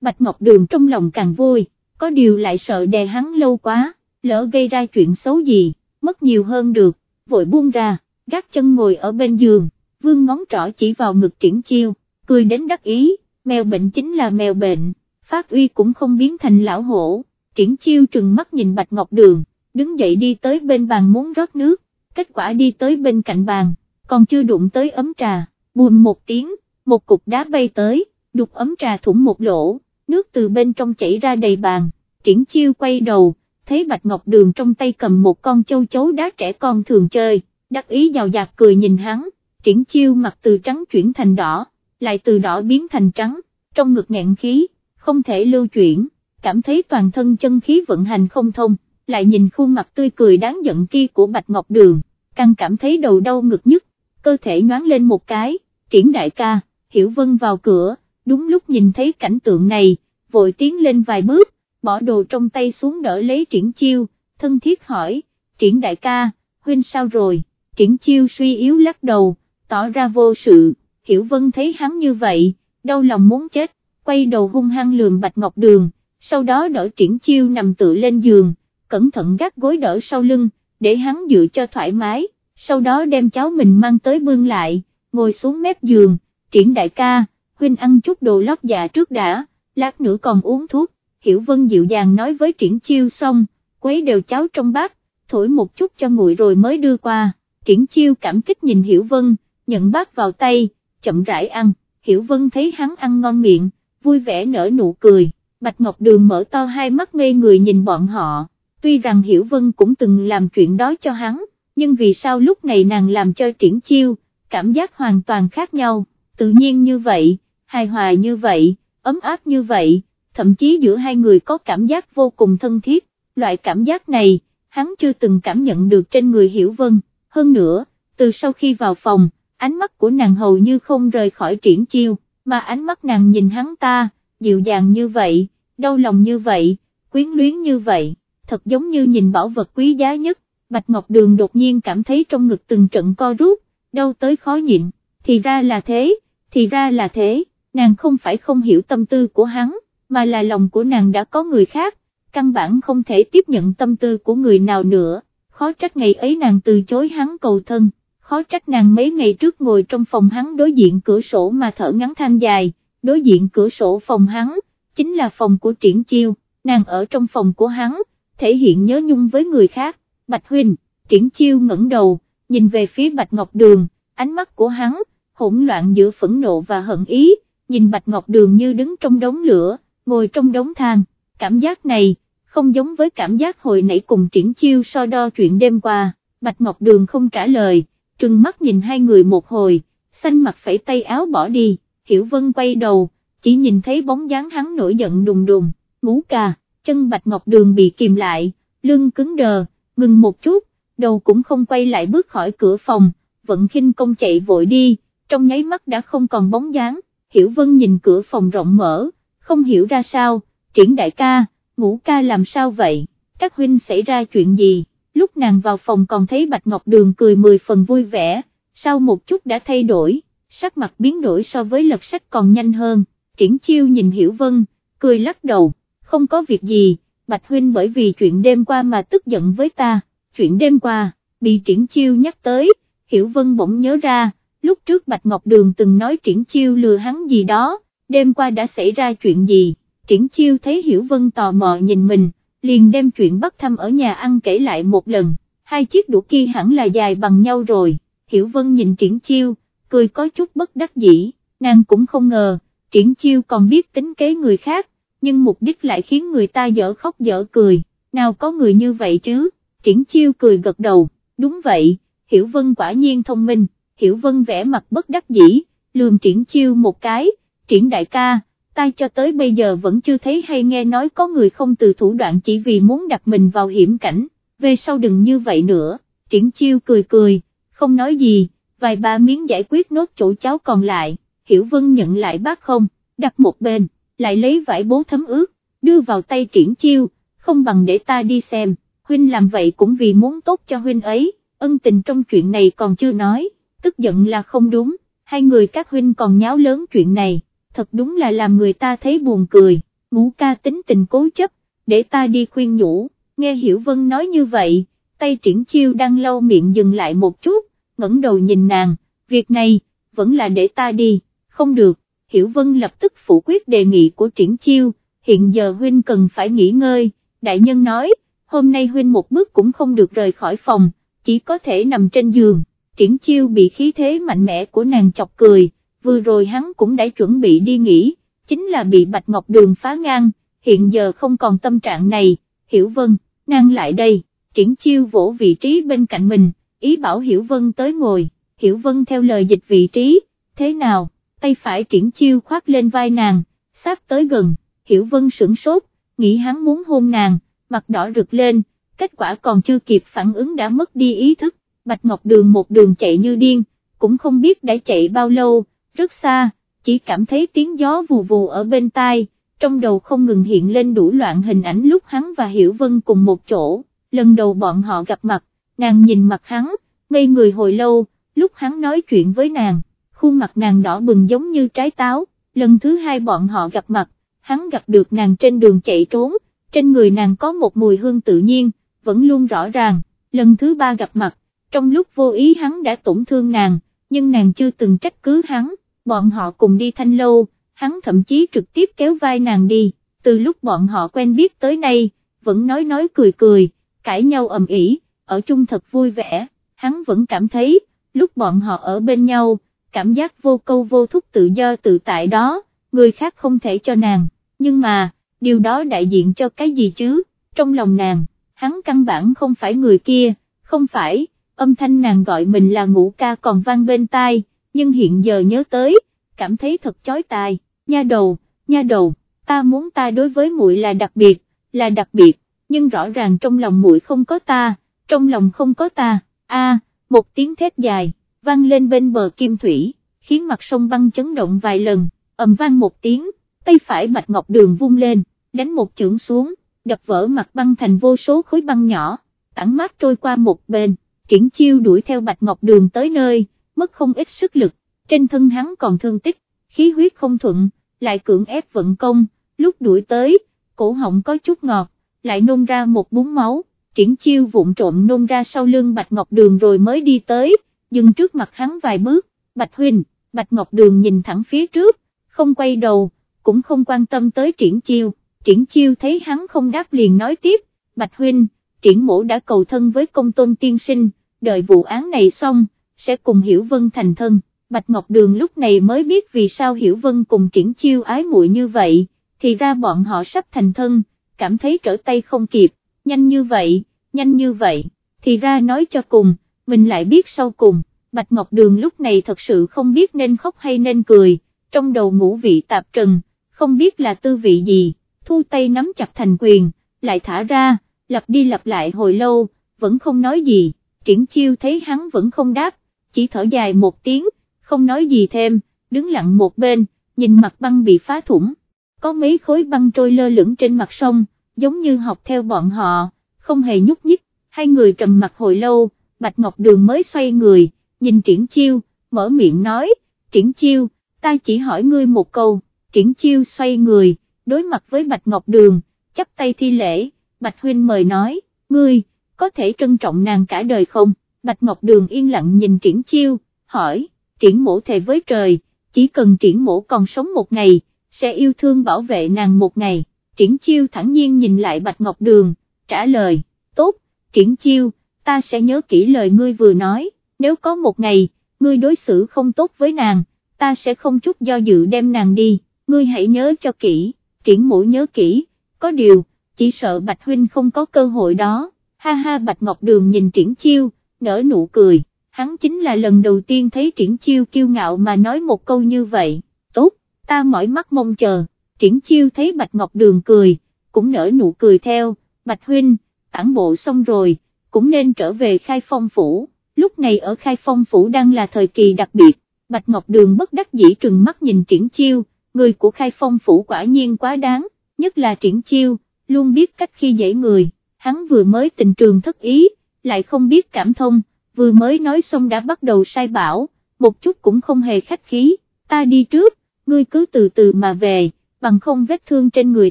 Bạch Ngọc Đường trong lòng càng vui, có điều lại sợ đè hắn lâu quá, lỡ gây ra chuyện xấu gì, mất nhiều hơn được, vội buông ra, gác chân ngồi ở bên giường, vương ngón trỏ chỉ vào ngực triển chiêu, cười đến đắc ý, mèo bệnh chính là mèo bệnh, phát uy cũng không biến thành lão hổ, triển chiêu trừng mắt nhìn Bạch Ngọc Đường, đứng dậy đi tới bên bàn muốn rót nước, kết quả đi tới bên cạnh bàn, còn chưa đụng tới ấm trà, buồn một tiếng, một cục đá bay tới, đục ấm trà thủng một lỗ, nước từ bên trong chảy ra đầy bàn, triển chiêu quay đầu, thấy Bạch Ngọc Đường trong tay cầm một con châu chấu đá trẻ con thường chơi, đắc ý giàu dạt cười nhìn hắn, triển chiêu mặt từ trắng chuyển thành đỏ, lại từ đỏ biến thành trắng, trong ngực nghẹn khí, không thể lưu chuyển, cảm thấy toàn thân chân khí vận hành không thông, lại nhìn khuôn mặt tươi cười đáng giận kia của Bạch Ngọc Đường, càng cảm thấy đầu đau ngực nhức, cơ thể nhoáng lên một cái, triển đại ca, Hiểu Vân vào cửa, đúng lúc nhìn thấy cảnh tượng này, vội tiến lên vài bước, bỏ đồ trong tay xuống đỡ lấy triển chiêu, thân thiết hỏi, triển đại ca, huynh sao rồi, triển chiêu suy yếu lắc đầu, tỏ ra vô sự, Hiểu Vân thấy hắn như vậy, đau lòng muốn chết, quay đầu hung hăng lườm Bạch Ngọc Đường, sau đó đỡ triển chiêu nằm tự lên giường, cẩn thận gác gối đỡ sau lưng, để hắn dựa cho thoải mái, sau đó đem cháu mình mang tới bưng lại, ngồi xuống mép giường, triển đại ca, huynh ăn chút đồ lót dạ trước đã, lát nữa còn uống thuốc, Hiểu Vân dịu dàng nói với triển chiêu xong, quấy đều cháo trong bát, thổi một chút cho nguội rồi mới đưa qua, triển chiêu cảm kích nhìn Hiểu Vân, nhận bát vào tay, chậm rãi ăn, Hiểu Vân thấy hắn ăn ngon miệng, vui vẻ nở nụ cười, Bạch Ngọc Đường mở to hai mắt ngây người nhìn bọn họ, tuy rằng Hiểu Vân cũng từng làm chuyện đó cho hắn, nhưng vì sao lúc này nàng làm cho triển chiêu, cảm giác hoàn toàn khác nhau, tự nhiên như vậy, hài hòa như vậy, ấm áp như vậy, thậm chí giữa hai người có cảm giác vô cùng thân thiết, loại cảm giác này, hắn chưa từng cảm nhận được trên người Hiểu Vân, hơn nữa, từ sau khi vào phòng, ánh mắt của nàng hầu như không rời khỏi triển chiêu, mà ánh mắt nàng nhìn hắn ta, dịu dàng như vậy, đau lòng như vậy, quyến luyến như vậy, thật giống như nhìn bảo vật quý giá nhất, Bạch Ngọc Đường đột nhiên cảm thấy trong ngực từng trận co rút, đau tới khó nhịn, thì ra là thế, thì ra là thế, nàng không phải không hiểu tâm tư của hắn, mà là lòng của nàng đã có người khác, căn bản không thể tiếp nhận tâm tư của người nào nữa, khó trách ngày ấy nàng từ chối hắn cầu thân, khó trách nàng mấy ngày trước ngồi trong phòng hắn đối diện cửa sổ mà thở ngắn than dài, đối diện cửa sổ phòng hắn, chính là phòng của triển chiêu, nàng ở trong phòng của hắn, thể hiện nhớ nhung với người khác, Bạch Huynh, triển chiêu ngẩng đầu, nhìn về phía Bạch Ngọc Đường, ánh mắt của hắn, hỗn loạn giữa phẫn nộ và hận ý, nhìn Bạch Ngọc Đường như đứng trong đống lửa, ngồi trong đống than, cảm giác này, không giống với cảm giác hồi nãy cùng triển chiêu so đo chuyện đêm qua, Bạch Ngọc Đường không trả lời, trừng mắt nhìn hai người một hồi, xanh mặt phẩy tay áo bỏ đi, Hiểu Vân quay đầu, chỉ nhìn thấy bóng dáng hắn nổi giận đùng đùng, ngũ cà, chân Bạch Ngọc Đường bị kìm lại, lưng cứng đờ, ngừng một chút, đầu cũng không quay lại bước khỏi cửa phòng, vận khinh công chạy vội đi, trong nháy mắt đã không còn bóng dáng, Hiểu Vân nhìn cửa phòng rộng mở, không hiểu ra sao, triển đại ca, ngũ ca làm sao vậy, các huynh xảy ra chuyện gì, lúc nàng vào phòng còn thấy Bạch Ngọc Đường cười mười phần vui vẻ, sau một chút đã thay đổi, sắc mặt biến đổi so với lật sách còn nhanh hơn, triển chiêu nhìn Hiểu Vân, cười lắc đầu, không có việc gì, Bạch Huynh bởi vì chuyện đêm qua mà tức giận với ta, chuyện đêm qua, bị triển chiêu nhắc tới, Hiểu Vân bỗng nhớ ra, lúc trước Bạch Ngọc Đường từng nói triển chiêu lừa hắn gì đó, đêm qua đã xảy ra chuyện gì, triển chiêu thấy Hiểu Vân tò mò nhìn mình, liền đem chuyện bắt thăm ở nhà ăn kể lại một lần, hai chiếc đũa kia hẳn là dài bằng nhau rồi, Hiểu Vân nhìn triển chiêu, cười có chút bất đắc dĩ, nàng cũng không ngờ, triển chiêu còn biết tính kế người khác, nhưng mục đích lại khiến người ta dở khóc dở cười, nào có người như vậy chứ, triển chiêu cười gật đầu, đúng vậy, Hiểu Vân quả nhiên thông minh, Hiểu Vân vẽ mặt bất đắc dĩ, lườm triển chiêu một cái, triển đại ca, ta cho tới bây giờ vẫn chưa thấy hay nghe nói có người không từ thủ đoạn chỉ vì muốn đặt mình vào hiểm cảnh, về sau đừng như vậy nữa, triển chiêu cười cười, không nói gì, vài ba miếng giải quyết nốt chỗ cháo còn lại, Hiểu Vân nhận lại bác không, đặt một bên, lại lấy vải bố thấm ướt, đưa vào tay triển chiêu, không bằng để ta đi xem, huynh làm vậy cũng vì muốn tốt cho huynh ấy, ân tình trong chuyện này còn chưa nói tức giận là không đúng, hai người các huynh còn nháo lớn chuyện này, thật đúng là làm người ta thấy buồn cười, ngũ ca tính tình cố chấp, để ta đi khuyên nhủ, nghe Hiểu Vân nói như vậy, tay triển chiêu đang lau miệng dừng lại một chút, ngẩng đầu nhìn nàng, việc này, vẫn là để ta đi, không được, Hiểu Vân lập tức phủ quyết đề nghị của triển chiêu, hiện giờ huynh cần phải nghỉ ngơi, đại nhân nói, hôm nay huynh một bước cũng không được rời khỏi phòng, chỉ có thể nằm trên giường, triển chiêu bị khí thế mạnh mẽ của nàng chọc cười, vừa rồi hắn cũng đã chuẩn bị đi nghỉ, chính là bị Bạch Ngọc Đường phá ngang, hiện giờ không còn tâm trạng này, Hiểu Vân, nàng lại đây, triển chiêu vỗ vị trí bên cạnh mình, ý bảo Hiểu Vân tới ngồi, Hiểu Vân theo lời dịch vị trí, thế nào, tay phải triển chiêu khoác lên vai nàng, sát tới gần, Hiểu Vân sửng sốt, nghĩ hắn muốn hôn nàng, mặt đỏ rực lên, kết quả còn chưa kịp phản ứng đã mất đi ý thức, Bạch Ngọc Đường một đường chạy như điên, cũng không biết đã chạy bao lâu, rất xa, chỉ cảm thấy tiếng gió vù vù ở bên tai, trong đầu không ngừng hiện lên đủ loạn hình ảnh lúc hắn và Hiểu Vân cùng một chỗ, lần đầu bọn họ gặp mặt, nàng nhìn mặt hắn, ngây người hồi lâu, lúc hắn nói chuyện với nàng, khuôn mặt nàng đỏ bừng giống như trái táo, lần thứ hai bọn họ gặp mặt, hắn gặp được nàng trên đường chạy trốn, trên người nàng có một mùi hương tự nhiên, vẫn luôn rõ ràng, lần thứ ba gặp mặt, trong lúc vô ý hắn đã tổn thương nàng, nhưng nàng chưa từng trách cứ hắn, bọn họ cùng đi thanh lâu, hắn thậm chí trực tiếp kéo vai nàng đi, từ lúc bọn họ quen biết tới nay, vẫn nói nói cười cười, cãi nhau ầm ĩ, ở chung thật vui vẻ, hắn vẫn cảm thấy, lúc bọn họ ở bên nhau, cảm giác vô câu vô thúc tự do tự tại đó, người khác không thể cho nàng, nhưng mà, điều đó đại diện cho cái gì chứ, trong lòng nàng, hắn căn bản không phải người kia, không phải, âm thanh nàng gọi mình là ngũ ca còn vang bên tai, nhưng hiện giờ nhớ tới, cảm thấy thật chói tai, nha đầu, nha đầu, ta muốn ta đối với muội là đặc biệt, là đặc biệt, nhưng rõ ràng trong lòng muội không có ta, trong lòng không có ta, a, một tiếng thét dài, vang lên bên bờ kim thủy, khiến mặt sông băng chấn động vài lần, ầm vang một tiếng, tay phải bạch ngọc đường vung lên, đánh một chưởng xuống, đập vỡ mặt băng thành vô số khối băng nhỏ, tản mát trôi qua một bên, triển chiêu đuổi theo bạch ngọc đường tới nơi, mất không ít sức lực, trên thân hắn còn thương tích, khí huyết không thuận, lại cưỡng ép vận công, lúc đuổi tới, cổ họng có chút ngọt, lại nôn ra một búng máu, triển chiêu vụn trộm nôn ra sau lưng Bạch Ngọc Đường rồi mới đi tới, dừng trước mặt hắn vài bước, Bạch Huynh, Bạch Ngọc Đường nhìn thẳng phía trước, không quay đầu, cũng không quan tâm tới triển chiêu, triển chiêu thấy hắn không đáp liền nói tiếp, Bạch Huynh, triển mổ đã cầu thân với công tôn tiên sinh, đợi vụ án này xong, sẽ cùng Hiểu Vân thành thân. Bạch Ngọc Đường lúc này mới biết vì sao Hiểu Vân cùng triển chiêu ái muội như vậy, thì ra bọn họ sắp thành thân, cảm thấy trở tay không kịp, nhanh như vậy, nhanh như vậy, thì ra nói cho cùng, mình lại biết sau cùng, Bạch Ngọc Đường lúc này thật sự không biết nên khóc hay nên cười, trong đầu ngũ vị tạp trần, không biết là tư vị gì, thu tay nắm chặt thành quyền, lại thả ra, lặp đi lặp lại hồi lâu, vẫn không nói gì, triển chiêu thấy hắn vẫn không đáp, chỉ thở dài một tiếng, không nói gì thêm, đứng lặng một bên, nhìn mặt băng bị phá thủng, có mấy khối băng trôi lơ lửng trên mặt sông, giống như học theo bọn họ, không hề nhúc nhích, hai người trầm mặt hồi lâu, Bạch Ngọc Đường mới xoay người, nhìn triển chiêu, mở miệng nói, triển chiêu, ta chỉ hỏi ngươi một câu, triển chiêu xoay người, đối mặt với Bạch Ngọc Đường, chắp tay thi lễ, Bạch Huynh mời nói, ngươi, có thể trân trọng nàng cả đời không, Bạch Ngọc Đường yên lặng nhìn triển chiêu, hỏi, triển mổ thề với trời, chỉ cần triển mổ còn sống một ngày, sẽ yêu thương bảo vệ nàng một ngày, triển chiêu thẳng nhiên nhìn lại Bạch Ngọc Đường, trả lời, tốt, triển chiêu, ta sẽ nhớ kỹ lời ngươi vừa nói, nếu có một ngày, ngươi đối xử không tốt với nàng, ta sẽ không chút do dự đem nàng đi, ngươi hãy nhớ cho kỹ, triển mũi nhớ kỹ, có điều, chỉ sợ Bạch Huynh không có cơ hội đó, ha ha Bạch Ngọc Đường nhìn triển chiêu, nở nụ cười hắn chính là lần đầu tiên thấy triển chiêu kiêu ngạo mà nói một câu như vậy, tốt, ta mỏi mắt mong chờ, triển chiêu thấy Bạch Ngọc Đường cười, cũng nở nụ cười theo, Bạch Huynh, tản bộ xong rồi, cũng nên trở về khai phong phủ, lúc này ở khai phong phủ đang là thời kỳ đặc biệt, Bạch Ngọc Đường bất đắc dĩ trừng mắt nhìn triển chiêu, người của khai phong phủ quả nhiên quá đáng, nhất là triển chiêu, luôn biết cách khi dễ người, hắn vừa mới tình trường thất ý, lại không biết cảm thông vừa mới nói xong đã bắt đầu sai bảo, một chút cũng không hề khách khí, ta đi trước, ngươi cứ từ từ mà về, bằng không vết thương trên người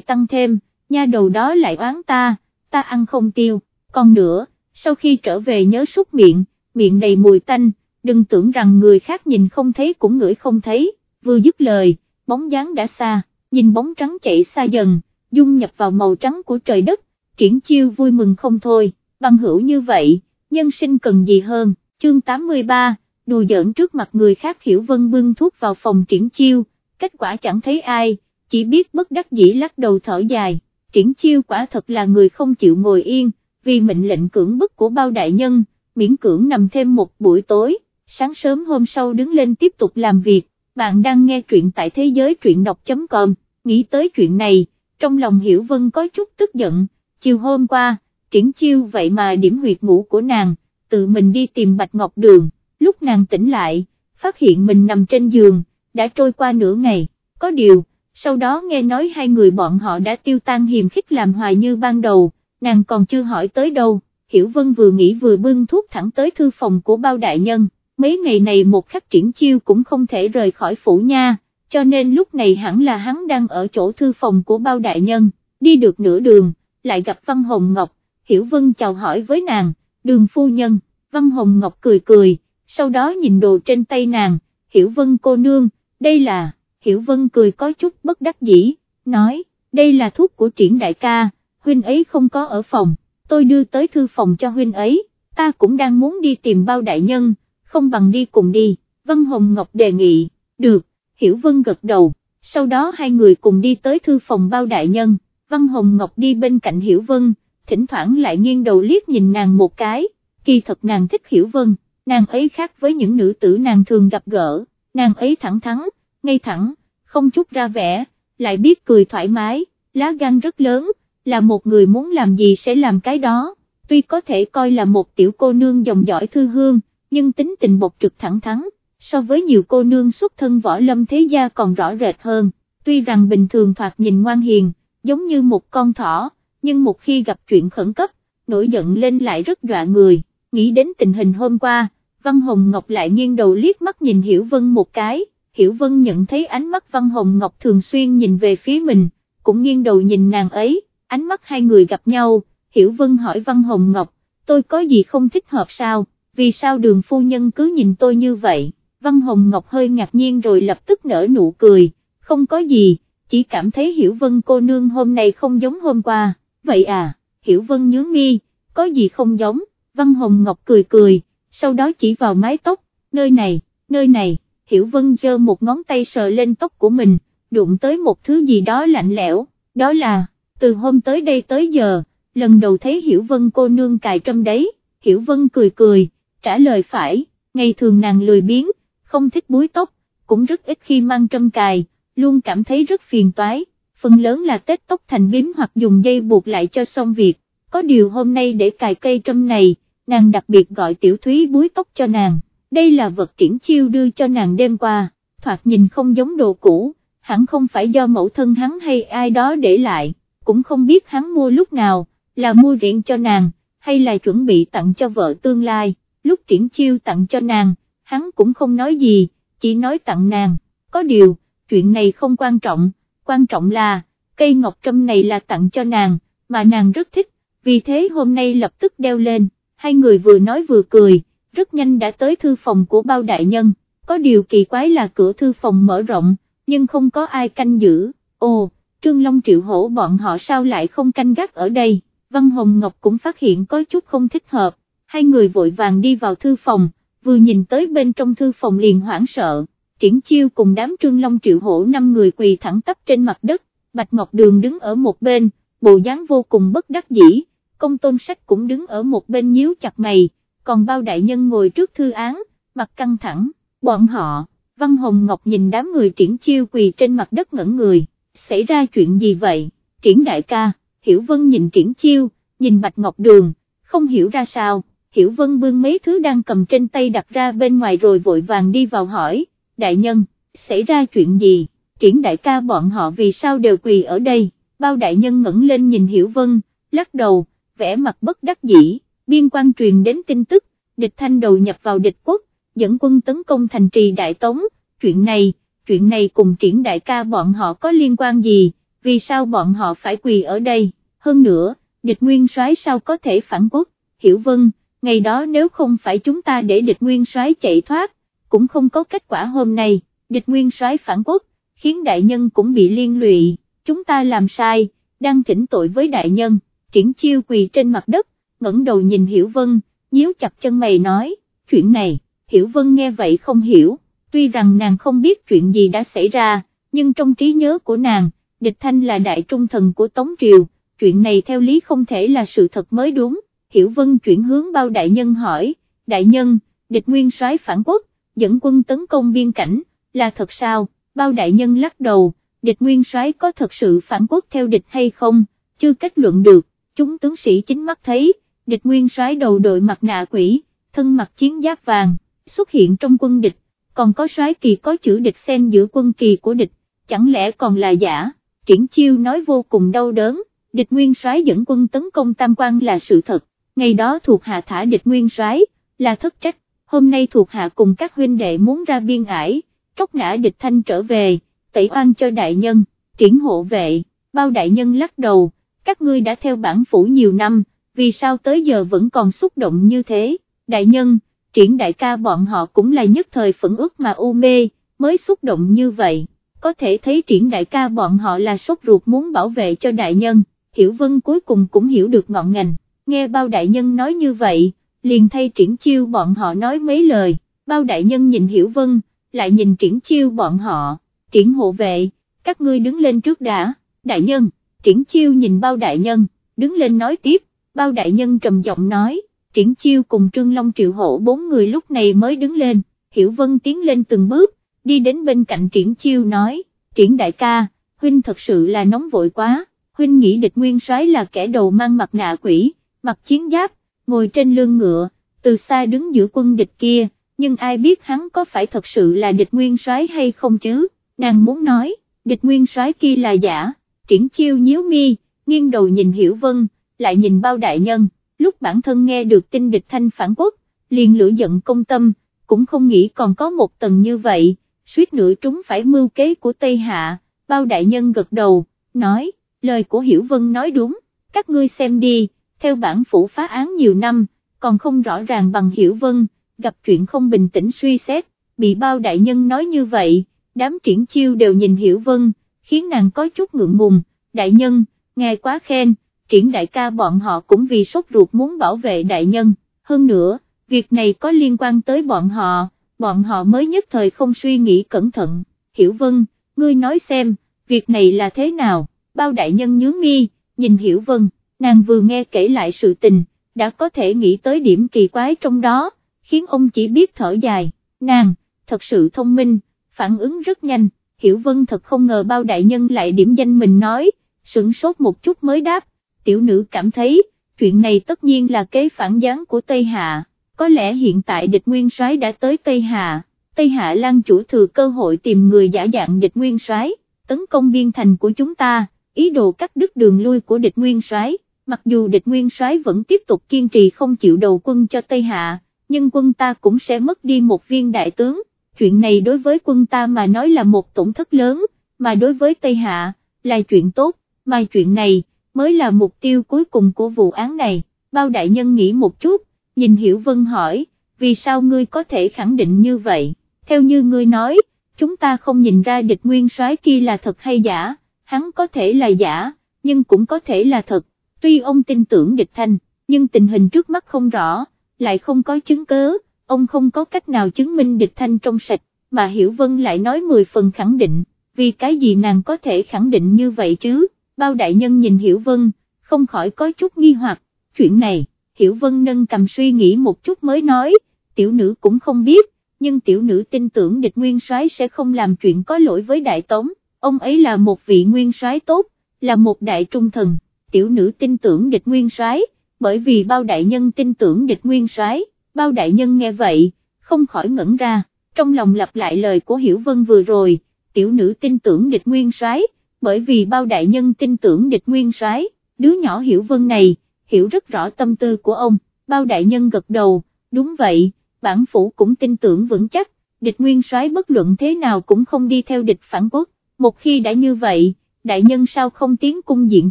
tăng thêm, nha đầu đó lại oán ta, ta ăn không tiêu, còn nữa, sau khi trở về nhớ súc miệng, miệng đầy mùi tanh, đừng tưởng rằng người khác nhìn không thấy cũng ngửi không thấy, vừa dứt lời, bóng dáng đã xa, nhìn bóng trắng chạy xa dần, dung nhập vào màu trắng của trời đất, triển chiêu vui mừng không thôi, bằng hữu như vậy, nhân sinh cần gì hơn, chương 83, đùa giỡn trước mặt người khác hiểu vân bưng thuốc vào phòng triển chiêu, kết quả chẳng thấy ai, chỉ biết bất đắc dĩ lắc đầu thở dài, triển chiêu quả thật là người không chịu ngồi yên, vì mệnh lệnh cưỡng bức của bao đại nhân, miễn cưỡng nằm thêm một buổi tối, sáng sớm hôm sau đứng lên tiếp tục làm việc, bạn đang nghe truyện tại thế giới truyện đọc.com, nghĩ tới chuyện này, trong lòng Hiểu Vân có chút tức giận, chiều hôm qua, triển chiêu vậy mà điểm huyệt ngủ của nàng, tự mình đi tìm Bạch Ngọc Đường, lúc nàng tỉnh lại, phát hiện mình nằm trên giường, đã trôi qua nửa ngày, có điều, sau đó nghe nói hai người bọn họ đã tiêu tan hiềm khích làm hoài như ban đầu, nàng còn chưa hỏi tới đâu, Hiểu Vân vừa nghĩ vừa bưng thuốc thẳng tới thư phòng của bao đại nhân, mấy ngày này một khắc triển chiêu cũng không thể rời khỏi phủ nha, cho nên lúc này hẳn là hắn đang ở chỗ thư phòng của bao đại nhân, đi được nửa đường, lại gặp Văn Hồng Ngọc, Hiểu Vân chào hỏi với nàng, đường phu nhân, Văn Hồng Ngọc cười cười, sau đó nhìn đồ trên tay nàng, Hiểu Vân cô nương, đây là, Hiểu Vân cười có chút bất đắc dĩ, nói, đây là thuốc của triển đại ca, huynh ấy không có ở phòng, tôi đưa tới thư phòng cho huynh ấy, ta cũng đang muốn đi tìm bao đại nhân, không bằng đi cùng đi, Văn Hồng Ngọc đề nghị, được, Hiểu Vân gật đầu, sau đó hai người cùng đi tới thư phòng bao đại nhân, Văn Hồng Ngọc đi bên cạnh Hiểu Vân, thỉnh thoảng lại nghiêng đầu liếc nhìn nàng một cái, kỳ thật nàng thích Hiểu Vân, nàng ấy khác với những nữ tử nàng thường gặp gỡ, nàng ấy thẳng thắn, ngay thẳng, không chút ra vẻ, lại biết cười thoải mái, lá gan rất lớn, là một người muốn làm gì sẽ làm cái đó, tuy có thể coi là một tiểu cô nương dòng dõi thư hương, nhưng tính tình bộc trực thẳng thắn, so với nhiều cô nương xuất thân võ lâm thế gia còn rõ rệt hơn, tuy rằng bình thường thoạt nhìn ngoan hiền, giống như một con thỏ, nhưng một khi gặp chuyện khẩn cấp, nổi giận lên lại rất dọa người, nghĩ đến tình hình hôm qua, Văn Hồng Ngọc lại nghiêng đầu liếc mắt nhìn Hiểu Vân một cái, Hiểu Vân nhận thấy ánh mắt Văn Hồng Ngọc thường xuyên nhìn về phía mình, cũng nghiêng đầu nhìn nàng ấy, ánh mắt hai người gặp nhau, Hiểu Vân hỏi Văn Hồng Ngọc, tôi có gì không thích hợp sao, vì sao đường phu nhân cứ nhìn tôi như vậy, Văn Hồng Ngọc hơi ngạc nhiên rồi lập tức nở nụ cười, không có gì, chỉ cảm thấy Hiểu Vân cô nương hôm nay không giống hôm qua, vậy à, Hiểu Vân nhướng mi, có gì không giống, Văn Hồng Ngọc cười cười, sau đó chỉ vào mái tóc, nơi này, nơi này, Hiểu Vân giơ một ngón tay sờ lên tóc của mình, đụng tới một thứ gì đó lạnh lẽo, đó là, từ hôm tới đây tới giờ, lần đầu thấy Hiểu Vân cô nương cài trâm đấy, Hiểu Vân cười cười, trả lời phải, ngày thường nàng lười biếng, không thích búi tóc, cũng rất ít khi mang trâm cài, luôn cảm thấy rất phiền toái, phần lớn là tết tóc thành bím hoặc dùng dây buộc lại cho xong việc, có điều hôm nay để cài cây trâm này, nàng đặc biệt gọi tiểu thúy búi tóc cho nàng, đây là vật triển chiêu đưa cho nàng đêm qua, thoạt nhìn không giống đồ cũ, hẳn không phải do mẫu thân hắn hay ai đó để lại, cũng không biết hắn mua lúc nào, là mua riêng cho nàng, hay là chuẩn bị tặng cho vợ tương lai, lúc triển chiêu tặng cho nàng, hắn cũng không nói gì, chỉ nói tặng nàng, có điều, chuyện này không quan trọng, quan trọng là, cây ngọc trâm này là tặng cho nàng, mà nàng rất thích, vì thế hôm nay lập tức đeo lên, hai người vừa nói vừa cười, rất nhanh đã tới thư phòng của bao đại nhân, có điều kỳ quái là cửa thư phòng mở rộng, nhưng không có ai canh giữ, ồ, Trương Long Triệu Hổ bọn họ sao lại không canh gác ở đây, Văn Hồng Ngọc cũng phát hiện có chút không thích hợp, hai người vội vàng đi vào thư phòng, vừa nhìn tới bên trong thư phòng liền hoảng sợ, triển chiêu cùng đám Trương Long Triệu Hổ năm người quỳ thẳng tắp trên mặt đất, Bạch Ngọc Đường đứng ở một bên, bộ dáng vô cùng bất đắc dĩ, công tôn sách cũng đứng ở một bên nhíu chặt mày, còn bao đại nhân ngồi trước thư án, mặt căng thẳng, bọn họ, Văn Hồng Ngọc nhìn đám người triển chiêu quỳ trên mặt đất ngẩn người, xảy ra chuyện gì vậy, triển đại ca, Hiểu Vân nhìn triển chiêu, nhìn Bạch Ngọc Đường, không hiểu ra sao, Hiểu Vân bưng mấy thứ đang cầm trên tay đặt ra bên ngoài rồi vội vàng đi vào hỏi, đại nhân, xảy ra chuyện gì, triển đại ca bọn họ vì sao đều quỳ ở đây, bao đại nhân ngẩng lên nhìn Hiểu Vân, lắc đầu, vẽ mặt bất đắc dĩ, biên quan truyền đến tin tức, địch thanh đầu nhập vào địch quốc, dẫn quân tấn công thành trì Đại Tống, chuyện này, chuyện này cùng triển đại ca bọn họ có liên quan gì, vì sao bọn họ phải quỳ ở đây, hơn nữa, địch nguyên soái sao có thể phản quốc, hiểu vân, ngày đó nếu không phải chúng ta để địch nguyên soái chạy thoát, cũng không có kết quả hôm nay, địch nguyên soái phản quốc, khiến đại nhân cũng bị liên lụy, chúng ta làm sai, đang thỉnh tội với đại nhân, triển chiêu quỳ trên mặt đất, ngẩng đầu nhìn hiểu vân, nhíu chặt chân mày nói, chuyện này, hiểu vân nghe vậy không hiểu, tuy rằng nàng không biết chuyện gì đã xảy ra, nhưng trong trí nhớ của nàng, địch thanh là đại trung thần của Tống Triều, chuyện này theo lý không thể là sự thật mới đúng, hiểu vân chuyển hướng bao đại nhân hỏi, đại nhân, địch nguyên soái phản quốc, dẫn quân tấn công biên cảnh, là thật sao, bao đại nhân lắc đầu, địch nguyên soái có thật sự phản quốc theo địch hay không, chưa kết luận được, chúng tướng sĩ chính mắt thấy, địch nguyên soái đầu đội mặt nạ quỷ, thân mặc chiến giáp vàng, xuất hiện trong quân địch, còn có soái kỳ có chữ địch xen giữa quân kỳ của địch, chẳng lẽ còn là giả, triển chiêu nói vô cùng đau đớn, địch nguyên soái dẫn quân tấn công tam quan là sự thật, ngày đó thuộc hạ thả địch nguyên soái là thất trách, hôm nay thuộc hạ cùng các huynh đệ muốn ra biên ải, tróc nã địch thanh trở về, tẩy oan cho đại nhân, triển hộ vệ, bao đại nhân lắc đầu, các ngươi đã theo bản phủ nhiều năm, vì sao tới giờ vẫn còn xúc động như thế, đại nhân, triển đại ca bọn họ cũng là nhất thời phẫn ức mà u mê, mới xúc động như vậy, có thể thấy triển đại ca bọn họ là sốt ruột muốn bảo vệ cho đại nhân, hiểu vân cuối cùng cũng hiểu được ngọn ngành, nghe bao đại nhân nói như vậy, liền thay triển chiêu bọn họ nói mấy lời, bao đại nhân nhìn hiểu vân, lại nhìn triển chiêu bọn họ, triển hộ vệ, các ngươi đứng lên trước đã, đại nhân, triển chiêu nhìn bao đại nhân, đứng lên nói tiếp, bao đại nhân trầm giọng nói, triển chiêu cùng Trương Long Triệu Hổ bốn người lúc này mới đứng lên, Hiểu Vân tiến lên từng bước, đi đến bên cạnh triển chiêu nói, triển đại ca, huynh thật sự là nóng vội quá, huynh nghĩ địch nguyên soái là kẻ đầu mang mặt nạ quỷ, mặc chiến giáp, ngồi trên lưng ngựa, từ xa đứng giữa quân địch kia, nhưng ai biết hắn có phải thật sự là địch nguyên soái hay không chứ, nàng muốn nói, địch nguyên soái kia là giả, triển chiêu nhíu mi, nghiêng đầu nhìn Hiểu Vân, lại nhìn bao đại nhân, lúc bản thân nghe được tin địch thanh phản quốc, liền lửa giận công tâm, cũng không nghĩ còn có một tầng như vậy, suýt nữa trúng phải mưu kế của Tây Hạ, bao đại nhân gật đầu, nói, lời của Hiểu Vân nói đúng, các ngươi xem đi, theo bản phủ phá án nhiều năm, còn không rõ ràng bằng Hiểu Vân, gặp chuyện không bình tĩnh suy xét, bị bao đại nhân nói như vậy, đám triển chiêu đều nhìn Hiểu Vân, khiến nàng có chút ngượng ngùng, đại nhân, ngài quá khen, triển đại ca bọn họ cũng vì sốt ruột muốn bảo vệ đại nhân, hơn nữa, việc này có liên quan tới bọn họ, bọn họ mới nhất thời không suy nghĩ cẩn thận, Hiểu Vân, ngươi nói xem, việc này là thế nào, bao đại nhân nhướng mi, nhìn Hiểu Vân, nàng vừa nghe kể lại sự tình, đã có thể nghĩ tới điểm kỳ quái trong đó, khiến ông chỉ biết thở dài, nàng, thật sự thông minh, phản ứng rất nhanh, Hiểu Vân thật không ngờ bao đại nhân lại điểm danh mình nói, sửng sốt một chút mới đáp, tiểu nữ cảm thấy, chuyện này tất nhiên là kế phản gián của Tây Hạ, có lẽ hiện tại địch nguyên soái đã tới Tây Hạ, Tây Hạ Lan chủ thừa cơ hội tìm người giả dạng địch nguyên soái, tấn công biên thành của chúng ta, ý đồ cắt đứt đường lui của địch nguyên soái. Mặc dù địch nguyên soái vẫn tiếp tục kiên trì không chịu đầu quân cho Tây Hạ, nhưng quân ta cũng sẽ mất đi một viên đại tướng, chuyện này đối với quân ta mà nói là một tổn thất lớn, mà đối với Tây Hạ, là chuyện tốt, mà chuyện này, mới là mục tiêu cuối cùng của vụ án này, bao đại nhân nghĩ một chút, nhìn Hiểu Vân hỏi, vì sao ngươi có thể khẳng định như vậy, theo như ngươi nói, chúng ta không nhìn ra địch nguyên soái kia là thật hay giả, hắn có thể là giả, nhưng cũng có thể là thật, tuy ông tin tưởng địch thanh, nhưng tình hình trước mắt không rõ, lại không có chứng cớ, ông không có cách nào chứng minh địch thanh trong sạch, mà Hiểu Vân lại nói 10 phần khẳng định, vì cái gì nàng có thể khẳng định như vậy chứ, bao đại nhân nhìn Hiểu Vân, không khỏi có chút nghi hoặc, chuyện này, Hiểu Vân nâng cầm suy nghĩ một chút mới nói, tiểu nữ cũng không biết, nhưng tiểu nữ tin tưởng địch nguyên soái sẽ không làm chuyện có lỗi với đại tống, ông ấy là một vị nguyên soái tốt, là một đại trung thần, tiểu nữ tin tưởng địch nguyên soái, bởi vì bao đại nhân tin tưởng địch nguyên soái, bao đại nhân nghe vậy, không khỏi ngẩn ra, trong lòng lặp lại lời của Hiểu Vân vừa rồi, tiểu nữ tin tưởng địch nguyên soái, bởi vì bao đại nhân tin tưởng địch nguyên soái, đứa nhỏ Hiểu Vân này, hiểu rất rõ tâm tư của ông, bao đại nhân gật đầu, đúng vậy, bản phủ cũng tin tưởng vững chắc, địch nguyên soái bất luận thế nào cũng không đi theo địch phản quốc, một khi đã như vậy, đại nhân sao không tiến cung diện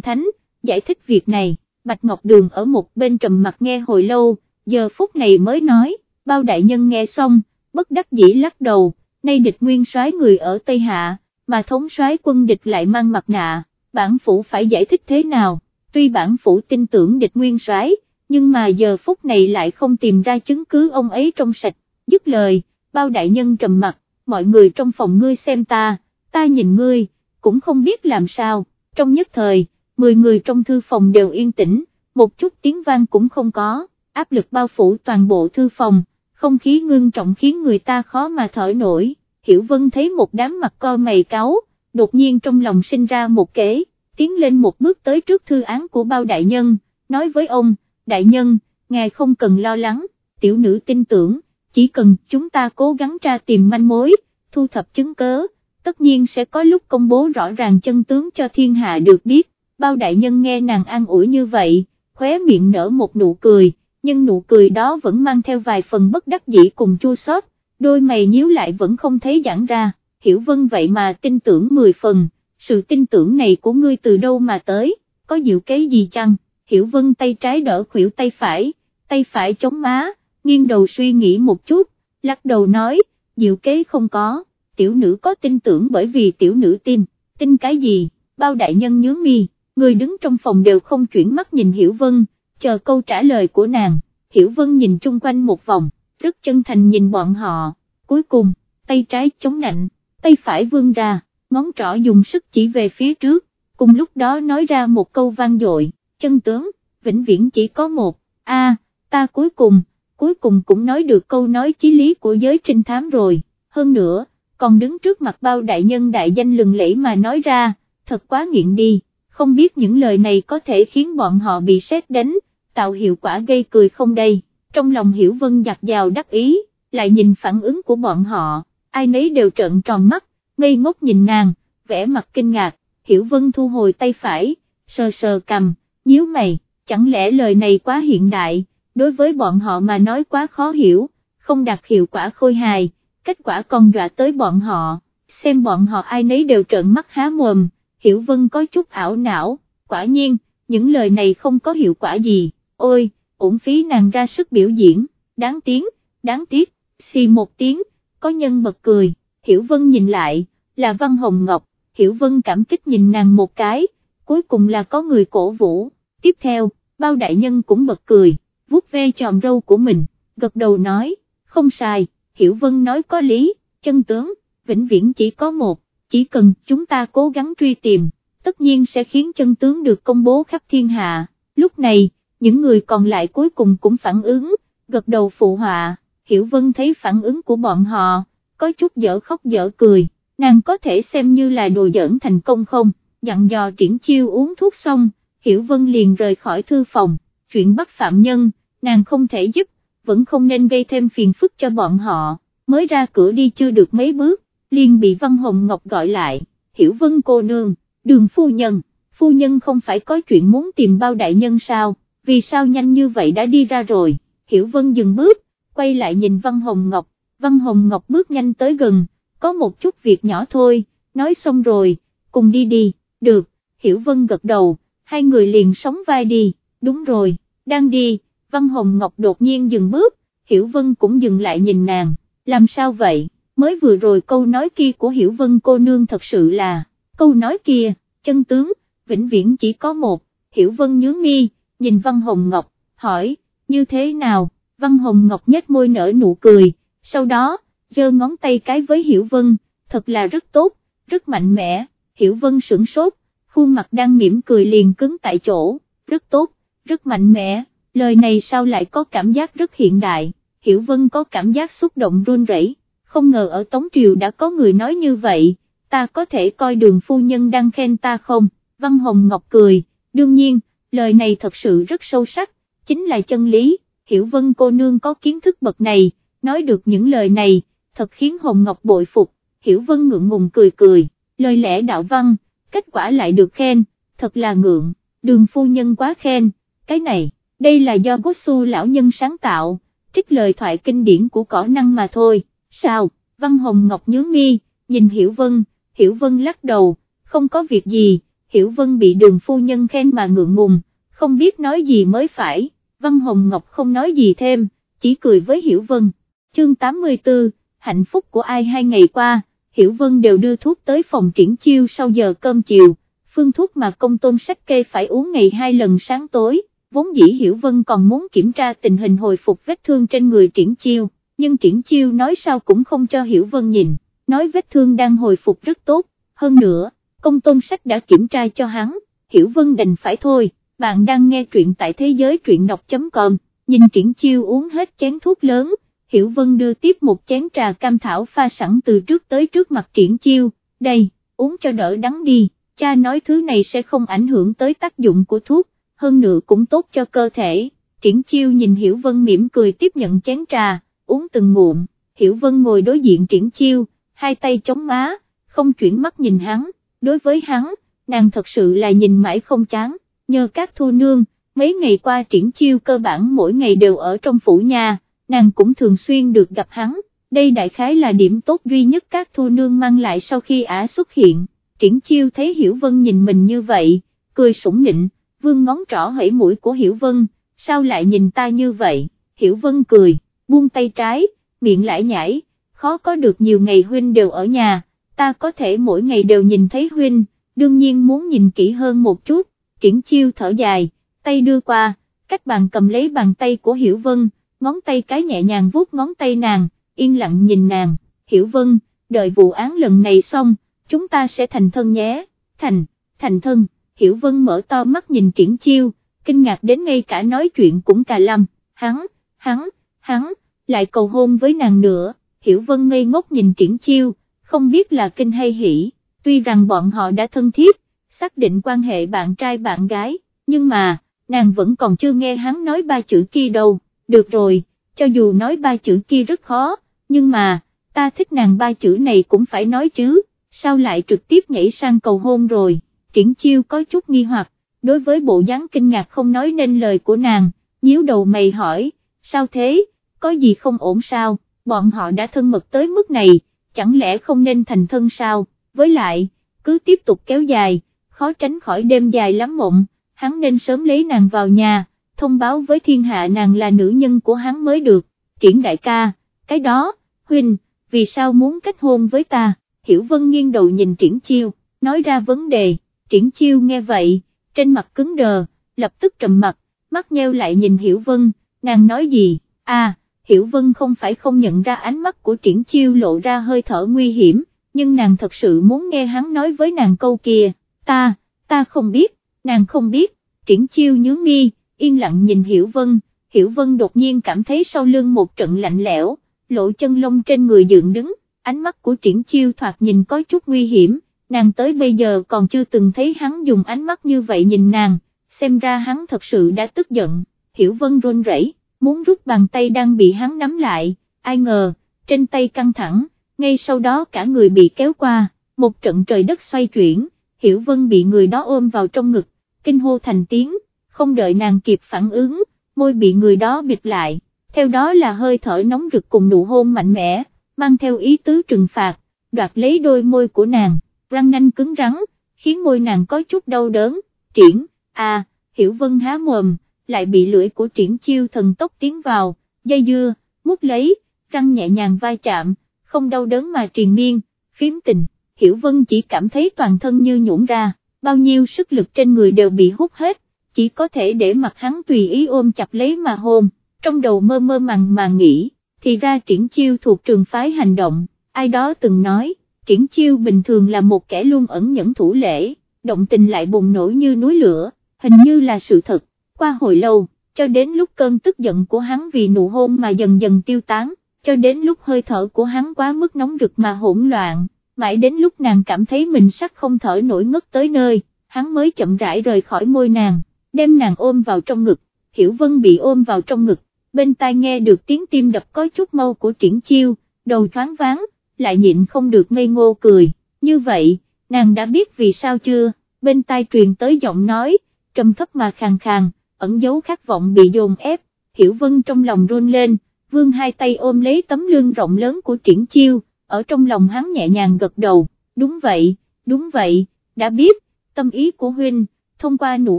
thánh, giải thích việc này, Bạch Ngọc Đường ở một bên trầm mặt nghe hồi lâu, giờ phút này mới nói, bao đại nhân nghe xong, bất đắc dĩ lắc đầu, nay địch nguyên soái người ở Tây Hạ, mà thống soái quân địch lại mang mặt nạ, bản phủ phải giải thích thế nào, tuy bản phủ tin tưởng địch nguyên soái, nhưng mà giờ phút này lại không tìm ra chứng cứ ông ấy trong sạch, dứt lời, bao đại nhân trầm mặt, mọi người trong phòng ngươi xem ta, ta nhìn ngươi, cũng không biết làm sao, trong nhất thời, 10 người trong thư phòng đều yên tĩnh, một chút tiếng vang cũng không có, áp lực bao phủ toàn bộ thư phòng, không khí ngưng trọng khiến người ta khó mà thở nổi, Hiểu Vân thấy một đám mặt co mày cáu, đột nhiên trong lòng sinh ra một kế, tiến lên một bước tới trước thư án của bao đại nhân, nói với ông, đại nhân, ngài không cần lo lắng, tiểu nữ tin tưởng, chỉ cần chúng ta cố gắng tra tìm manh mối, thu thập chứng cớ, tất nhiên sẽ có lúc công bố rõ ràng chân tướng cho thiên hạ được biết, bao đại nhân nghe nàng an ủi như vậy, khóe miệng nở một nụ cười, nhưng nụ cười đó vẫn mang theo vài phần bất đắc dĩ cùng chua xót, đôi mày nhíu lại vẫn không thấy giãn ra, hiểu vân vậy mà tin tưởng 10 phần, sự tin tưởng này của ngươi từ đâu mà tới, có diệu kế gì chăng, hiểu vân tay trái đỡ khuỷu tay phải, tay phải chống má, nghiêng đầu suy nghĩ một chút, lắc đầu nói, diệu kế không có, tiểu nữ có tin tưởng bởi vì tiểu nữ tin, tin cái gì, bao đại nhân nhướng mi, người đứng trong phòng đều không chuyển mắt nhìn Hiểu Vân, chờ câu trả lời của nàng, Hiểu Vân nhìn chung quanh một vòng, rất chân thành nhìn bọn họ, cuối cùng, tay trái chống nạnh, tay phải vươn ra, ngón trỏ dùng sức chỉ về phía trước, cùng lúc đó nói ra một câu vang dội, chân tướng, vĩnh viễn chỉ có một, a, ta cuối cùng, cuối cùng cũng nói được câu nói chí lý của giới trinh thám rồi, hơn nữa, còn đứng trước mặt bao đại nhân đại danh lừng lẫy mà nói ra, thật quá nghiện đi, không biết những lời này có thể khiến bọn họ bị xét đánh, tạo hiệu quả gây cười không đây, trong lòng Hiểu Vân giặt dào đắc ý, lại nhìn phản ứng của bọn họ, ai nấy đều trợn tròn mắt, ngây ngốc nhìn nàng, vẻ mặt kinh ngạc, Hiểu Vân thu hồi tay phải, sờ sờ cầm, nhíu mày, chẳng lẽ lời này quá hiện đại, đối với bọn họ mà nói quá khó hiểu, không đạt hiệu quả khôi hài, kết quả còn dọa tới bọn họ, xem bọn họ ai nấy đều trợn mắt há mồm, Hiểu Vân có chút ảo não, quả nhiên, những lời này không có hiệu quả gì, ôi, uổng phí nàng ra sức biểu diễn, đáng tiếng, đáng tiếc, xì một tiếng, có nhân bật cười, Hiểu Vân nhìn lại, là Văn Hồng Ngọc, Hiểu Vân cảm kích nhìn nàng một cái, cuối cùng là có người cổ vũ, tiếp theo, bao đại nhân cũng bật cười, vuốt ve tròm râu của mình, gật đầu nói, không sai, Hiểu Vân nói có lý, chân tướng, vĩnh viễn chỉ có một, chỉ cần chúng ta cố gắng truy tìm, tất nhiên sẽ khiến chân tướng được công bố khắp thiên hạ, lúc này, những người còn lại cuối cùng cũng phản ứng, gật đầu phụ họa, Hiểu Vân thấy phản ứng của bọn họ, có chút dở khóc dở cười, nàng có thể xem như là đồ giỡn thành công không, dặn dò triển chiêu uống thuốc xong, Hiểu Vân liền rời khỏi thư phòng, chuyện bắt phạm nhân, nàng không thể giúp, vẫn không nên gây thêm phiền phức cho bọn họ, mới ra cửa đi chưa được mấy bước, liền bị Văn Hồng Ngọc gọi lại, Hiểu Vân cô nương, đường phu nhân, phu nhân không phải có chuyện muốn tìm bao đại nhân sao, vì sao nhanh như vậy đã đi ra rồi, Hiểu Vân dừng bước, quay lại nhìn Văn Hồng Ngọc, Văn Hồng Ngọc bước nhanh tới gần, có một chút việc nhỏ thôi, nói xong rồi, cùng đi đi, được, Hiểu Vân gật đầu, hai người liền sóng vai đi, đúng rồi, đang đi, Văn Hồng Ngọc đột nhiên dừng bước, Hiểu Vân cũng dừng lại nhìn nàng, làm sao vậy, mới vừa rồi câu nói kia của Hiểu Vân cô nương thật sự là, câu nói kia, chân tướng, vĩnh viễn chỉ có một, Hiểu Vân nhướng mi, nhìn Văn Hồng Ngọc, hỏi, như thế nào, Văn Hồng Ngọc nhếch môi nở nụ cười, sau đó, giơ ngón tay cái với Hiểu Vân, thật là rất tốt, rất mạnh mẽ, Hiểu Vân sửng sốt, khuôn mặt đang mỉm cười liền cứng tại chỗ, rất tốt, rất mạnh mẽ, lời này sao lại có cảm giác rất hiện đại, Hiểu Vân có cảm giác xúc động run rẩy, không ngờ ở Tống Triều đã có người nói như vậy, ta có thể coi đường phu nhân đang khen ta không, Văn Hồng Ngọc cười, đương nhiên, lời này thật sự rất sâu sắc, chính là chân lý, Hiểu Vân cô nương có kiến thức bậc này, nói được những lời này, thật khiến Hồng Ngọc bội phục, Hiểu Vân ngượng ngùng cười cười, lời lẽ đạo văn, kết quả lại được khen, thật là ngượng, đường phu nhân quá khen, cái này, đây là do Gotsu lão nhân sáng tạo, trích lời thoại kinh điển của cỏ năng mà thôi, sao, Văn Hồng Ngọc nhớ mi, nhìn Hiểu Vân, Hiểu Vân lắc đầu, không có việc gì, Hiểu Vân bị đường phu nhân khen mà ngượng ngùng, không biết nói gì mới phải, Văn Hồng Ngọc không nói gì thêm, chỉ cười với Hiểu Vân. Chương 84, hạnh phúc của ai hai ngày qua, Hiểu Vân đều đưa thuốc tới phòng triển chiêu sau giờ cơm chiều, phương thuốc mà công tôn sách kê phải uống ngày hai lần sáng tối, vốn dĩ Hiểu Vân còn muốn kiểm tra tình hình hồi phục vết thương trên người triển chiêu, nhưng triển chiêu nói sao cũng không cho Hiểu Vân nhìn, nói vết thương đang hồi phục rất tốt, hơn nữa, công tôn sách đã kiểm tra cho hắn, Hiểu Vân đành phải thôi, bạn đang nghe truyện tại thế giới truyện đọc.com, nhìn triển chiêu uống hết chén thuốc lớn, Hiểu Vân đưa tiếp một chén trà cam thảo pha sẵn từ trước tới trước mặt triển chiêu, đây, uống cho đỡ đắng đi, cha nói thứ này sẽ không ảnh hưởng tới tác dụng của thuốc, hơn nữa cũng tốt cho cơ thể, triển chiêu nhìn Hiểu Vân mỉm cười tiếp nhận chén trà, uống từng ngụm, Hiểu Vân ngồi đối diện triển chiêu, hai tay chống má, không chuyển mắt nhìn hắn, đối với hắn, nàng thật sự là nhìn mãi không chán, nhờ các thu nương, mấy ngày qua triển chiêu cơ bản mỗi ngày đều ở trong phủ nhà, nàng cũng thường xuyên được gặp hắn, đây đại khái là điểm tốt duy nhất các thu nương mang lại sau khi ả xuất hiện, triển chiêu thấy Hiểu Vân nhìn mình như vậy, cười sủng nịnh, vương ngón trỏ hẩy mũi của Hiểu Vân, sao lại nhìn ta như vậy, Hiểu Vân cười, buông tay trái, miệng lại nhảy, khó có được nhiều ngày huynh đều ở nhà, ta có thể mỗi ngày đều nhìn thấy huynh, đương nhiên muốn nhìn kỹ hơn một chút, triển chiêu thở dài, tay đưa qua, cách bàn cầm lấy bàn tay của Hiểu Vân, ngón tay cái nhẹ nhàng vuốt ngón tay nàng, yên lặng nhìn nàng, Hiểu Vân, đợi vụ án lần này xong, chúng ta sẽ thành thân nhé, thành, thành thân, Hiểu Vân mở to mắt nhìn triển chiêu, kinh ngạc đến ngay cả nói chuyện cũng cà lâm, hắn, hắn, hắn, lại cầu hôn với nàng nữa, Hiểu Vân ngây ngốc nhìn triển chiêu, không biết là kinh hay hỉ, tuy rằng bọn họ đã thân thiết, xác định quan hệ bạn trai bạn gái, nhưng mà, nàng vẫn còn chưa nghe hắn nói ba chữ kia đâu, được rồi, cho dù nói ba chữ kia rất khó, nhưng mà, ta thích nàng ba chữ này cũng phải nói chứ, sao lại trực tiếp nhảy sang cầu hôn rồi, triển chiêu có chút nghi hoặc, đối với bộ dáng kinh ngạc không nói nên lời của nàng, nhíu đầu mày hỏi, sao thế, có gì không ổn sao, bọn họ đã thân mật tới mức này, chẳng lẽ không nên thành thân sao, với lại, cứ tiếp tục kéo dài, khó tránh khỏi đêm dài lắm mộng, hắn nên sớm lấy nàng vào nhà, thông báo với thiên hạ nàng là nữ nhân của hắn mới được, triển đại ca, cái đó, huynh, vì sao muốn kết hôn với ta, hiểu vân nghiêng đầu nhìn triển chiêu, nói ra vấn đề, triển chiêu nghe vậy, trên mặt cứng đờ, lập tức trầm mặt, mắt nheo lại nhìn hiểu vân, nàng nói gì, à, hiểu vân không phải không nhận ra ánh mắt của triển chiêu lộ ra hơi thở nguy hiểm, nhưng nàng thật sự muốn nghe hắn nói với nàng câu kia, ta, ta không biết, nàng không biết, triển chiêu nhướng mi, yên lặng nhìn Hiểu Vân, Hiểu Vân đột nhiên cảm thấy sau lưng một trận lạnh lẽo, lộ chân lông trên người dựng đứng, ánh mắt của triển chiêu thoạt nhìn có chút nguy hiểm, nàng tới bây giờ còn chưa từng thấy hắn dùng ánh mắt như vậy nhìn nàng, xem ra hắn thật sự đã tức giận, Hiểu Vân run rẩy, muốn rút bàn tay đang bị hắn nắm lại, ai ngờ, trên tay căng thẳng, ngay sau đó cả người bị kéo qua, một trận trời đất xoay chuyển, Hiểu Vân bị người đó ôm vào trong ngực, kinh hô thành tiếng, không đợi nàng kịp phản ứng, môi bị người đó bịt lại, theo đó là hơi thở nóng rực cùng nụ hôn mạnh mẽ, mang theo ý tứ trừng phạt, đoạt lấy đôi môi của nàng, răng nanh cứng rắn, khiến môi nàng có chút đau đớn, triển, à, hiểu vân há mồm, lại bị lưỡi của triển chiêu thần tốc tiến vào, dây dưa, mút lấy, răng nhẹ nhàng vai chạm, không đau đớn mà triền miên, phím tình, hiểu vân chỉ cảm thấy toàn thân như nhũn ra, bao nhiêu sức lực trên người đều bị hút hết, chỉ có thể để mặt hắn tùy ý ôm chặt lấy mà hôn, trong đầu mơ mơ màng mà nghĩ, thì ra triển chiêu thuộc trường phái hành động, ai đó từng nói, triển chiêu bình thường là một kẻ luôn ẩn nhẫn thủ lễ, động tình lại bùng nổ như núi lửa, hình như là sự thật, qua hồi lâu, cho đến lúc cơn tức giận của hắn vì nụ hôn mà dần dần tiêu tán, cho đến lúc hơi thở của hắn quá mức nóng rực mà hỗn loạn, mãi đến lúc nàng cảm thấy mình sắc không thở nổi ngất tới nơi, hắn mới chậm rãi rời khỏi môi nàng đem nàng ôm vào trong ngực, Hiểu Vân bị ôm vào trong ngực, bên tai nghe được tiếng tim đập có chút mau của triển chiêu, đầu thoáng váng, lại nhịn không được ngây ngô cười, như vậy, nàng đã biết vì sao chưa, bên tai truyền tới giọng nói, trầm thấp mà khàn khàn, ẩn dấu khát vọng bị dồn ép, Hiểu Vân trong lòng run lên, vương hai tay ôm lấy tấm lưng rộng lớn của triển chiêu, ở trong lòng hắn nhẹ nhàng gật đầu, đúng vậy, đúng vậy, đã biết, tâm ý của huynh, thông qua nụ